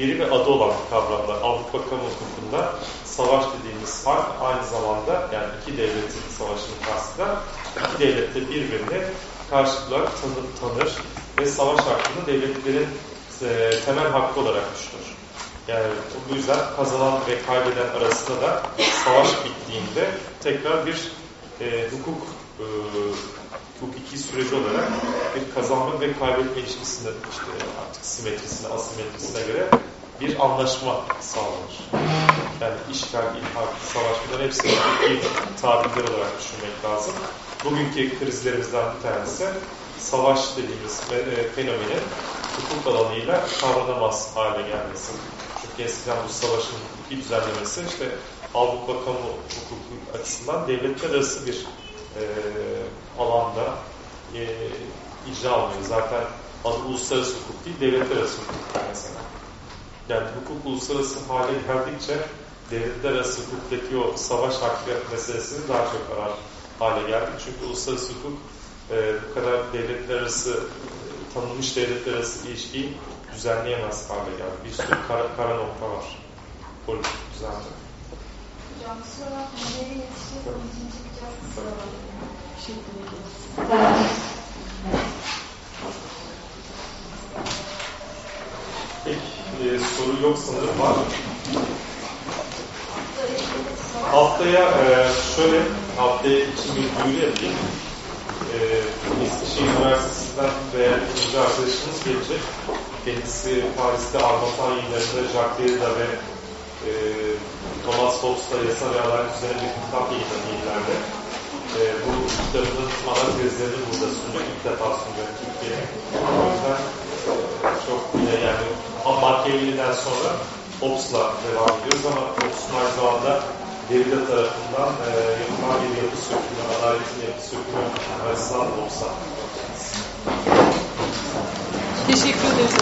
yeri ve adı olan kavramlar. Avrupa Kamu Hukuku'nda savaş dediğimiz harp aynı zamanda yani iki devletin savaşını kasteder. İki devlet de birbirini karşılıklar tanır, tanır ve savaş hakkını devletlerin e, temel hakkı olarak düşünür. Yani bu yüzden kazanan ve kaybeden arasında da savaş bittiğinde tekrar bir e, hukuk e, hukuki süreci olarak bir kazanma ve kaybetme ilişkisinde işte artık simetrisine, asimetrisine göre bir anlaşma sağlanır. Yani işgal, ilhak, savaş bunların hepsini hukuki tabirler olarak düşünmek lazım. Bugünkü krizlerimizden bir tanesi savaş dediğimiz e, fenomenin hukuk alanıyla kavranamaz hale gelmesi. Çünkü eskiden bu savaşın hukuki düzenlemesi işte Avrupa kamu hukuku açısından devletler arası bir e, alanda e, icra olmuyor. Zaten uluslararası hukuk değil, devletler arası hukuk mesela yani hukuk uluslararası hale geldikçe devletler arası hukuktaki o savaş hakkı meselesini daha çok arar hale geldik. Çünkü uluslararası hukuk e, bu kadar devletler arası e, tanınmış devletler arası ilişkiyi düzenleyemez hale geldi. Bir sürü kara, kara nokta var politik düzende. Hocam kusura. Nereye yetişeceğiz? Onun için çıkacağız. Kusura bakmayın. Peki ederiz. soru yok sanırım var. Haftaya e, şöyle, haftaya için bir duyuru yapayım. E, Eskişehir Üniversitesi'nden değerli bir arkadaşımız gelecek. Kendisi Paris'te Armatan yayınlarında Jacques Derrida ve e, Thomas Hobbes'la yasa ve adalet üzerine bir kitap yayınladı ileride. E, bu kitabının ana tezlerini burada sunacak. İlk defa sunacak Türkiye'ye. O yüzden çok yine yani Machiavelli'den sonra Hobbes'la devam ediyoruz ama Hobbes'un aynı zamanda Derrida tarafından e, yapılan bir yapı sökümü, adaletin yapı sökümü açısından Hobbes'a Teşekkür ederiz.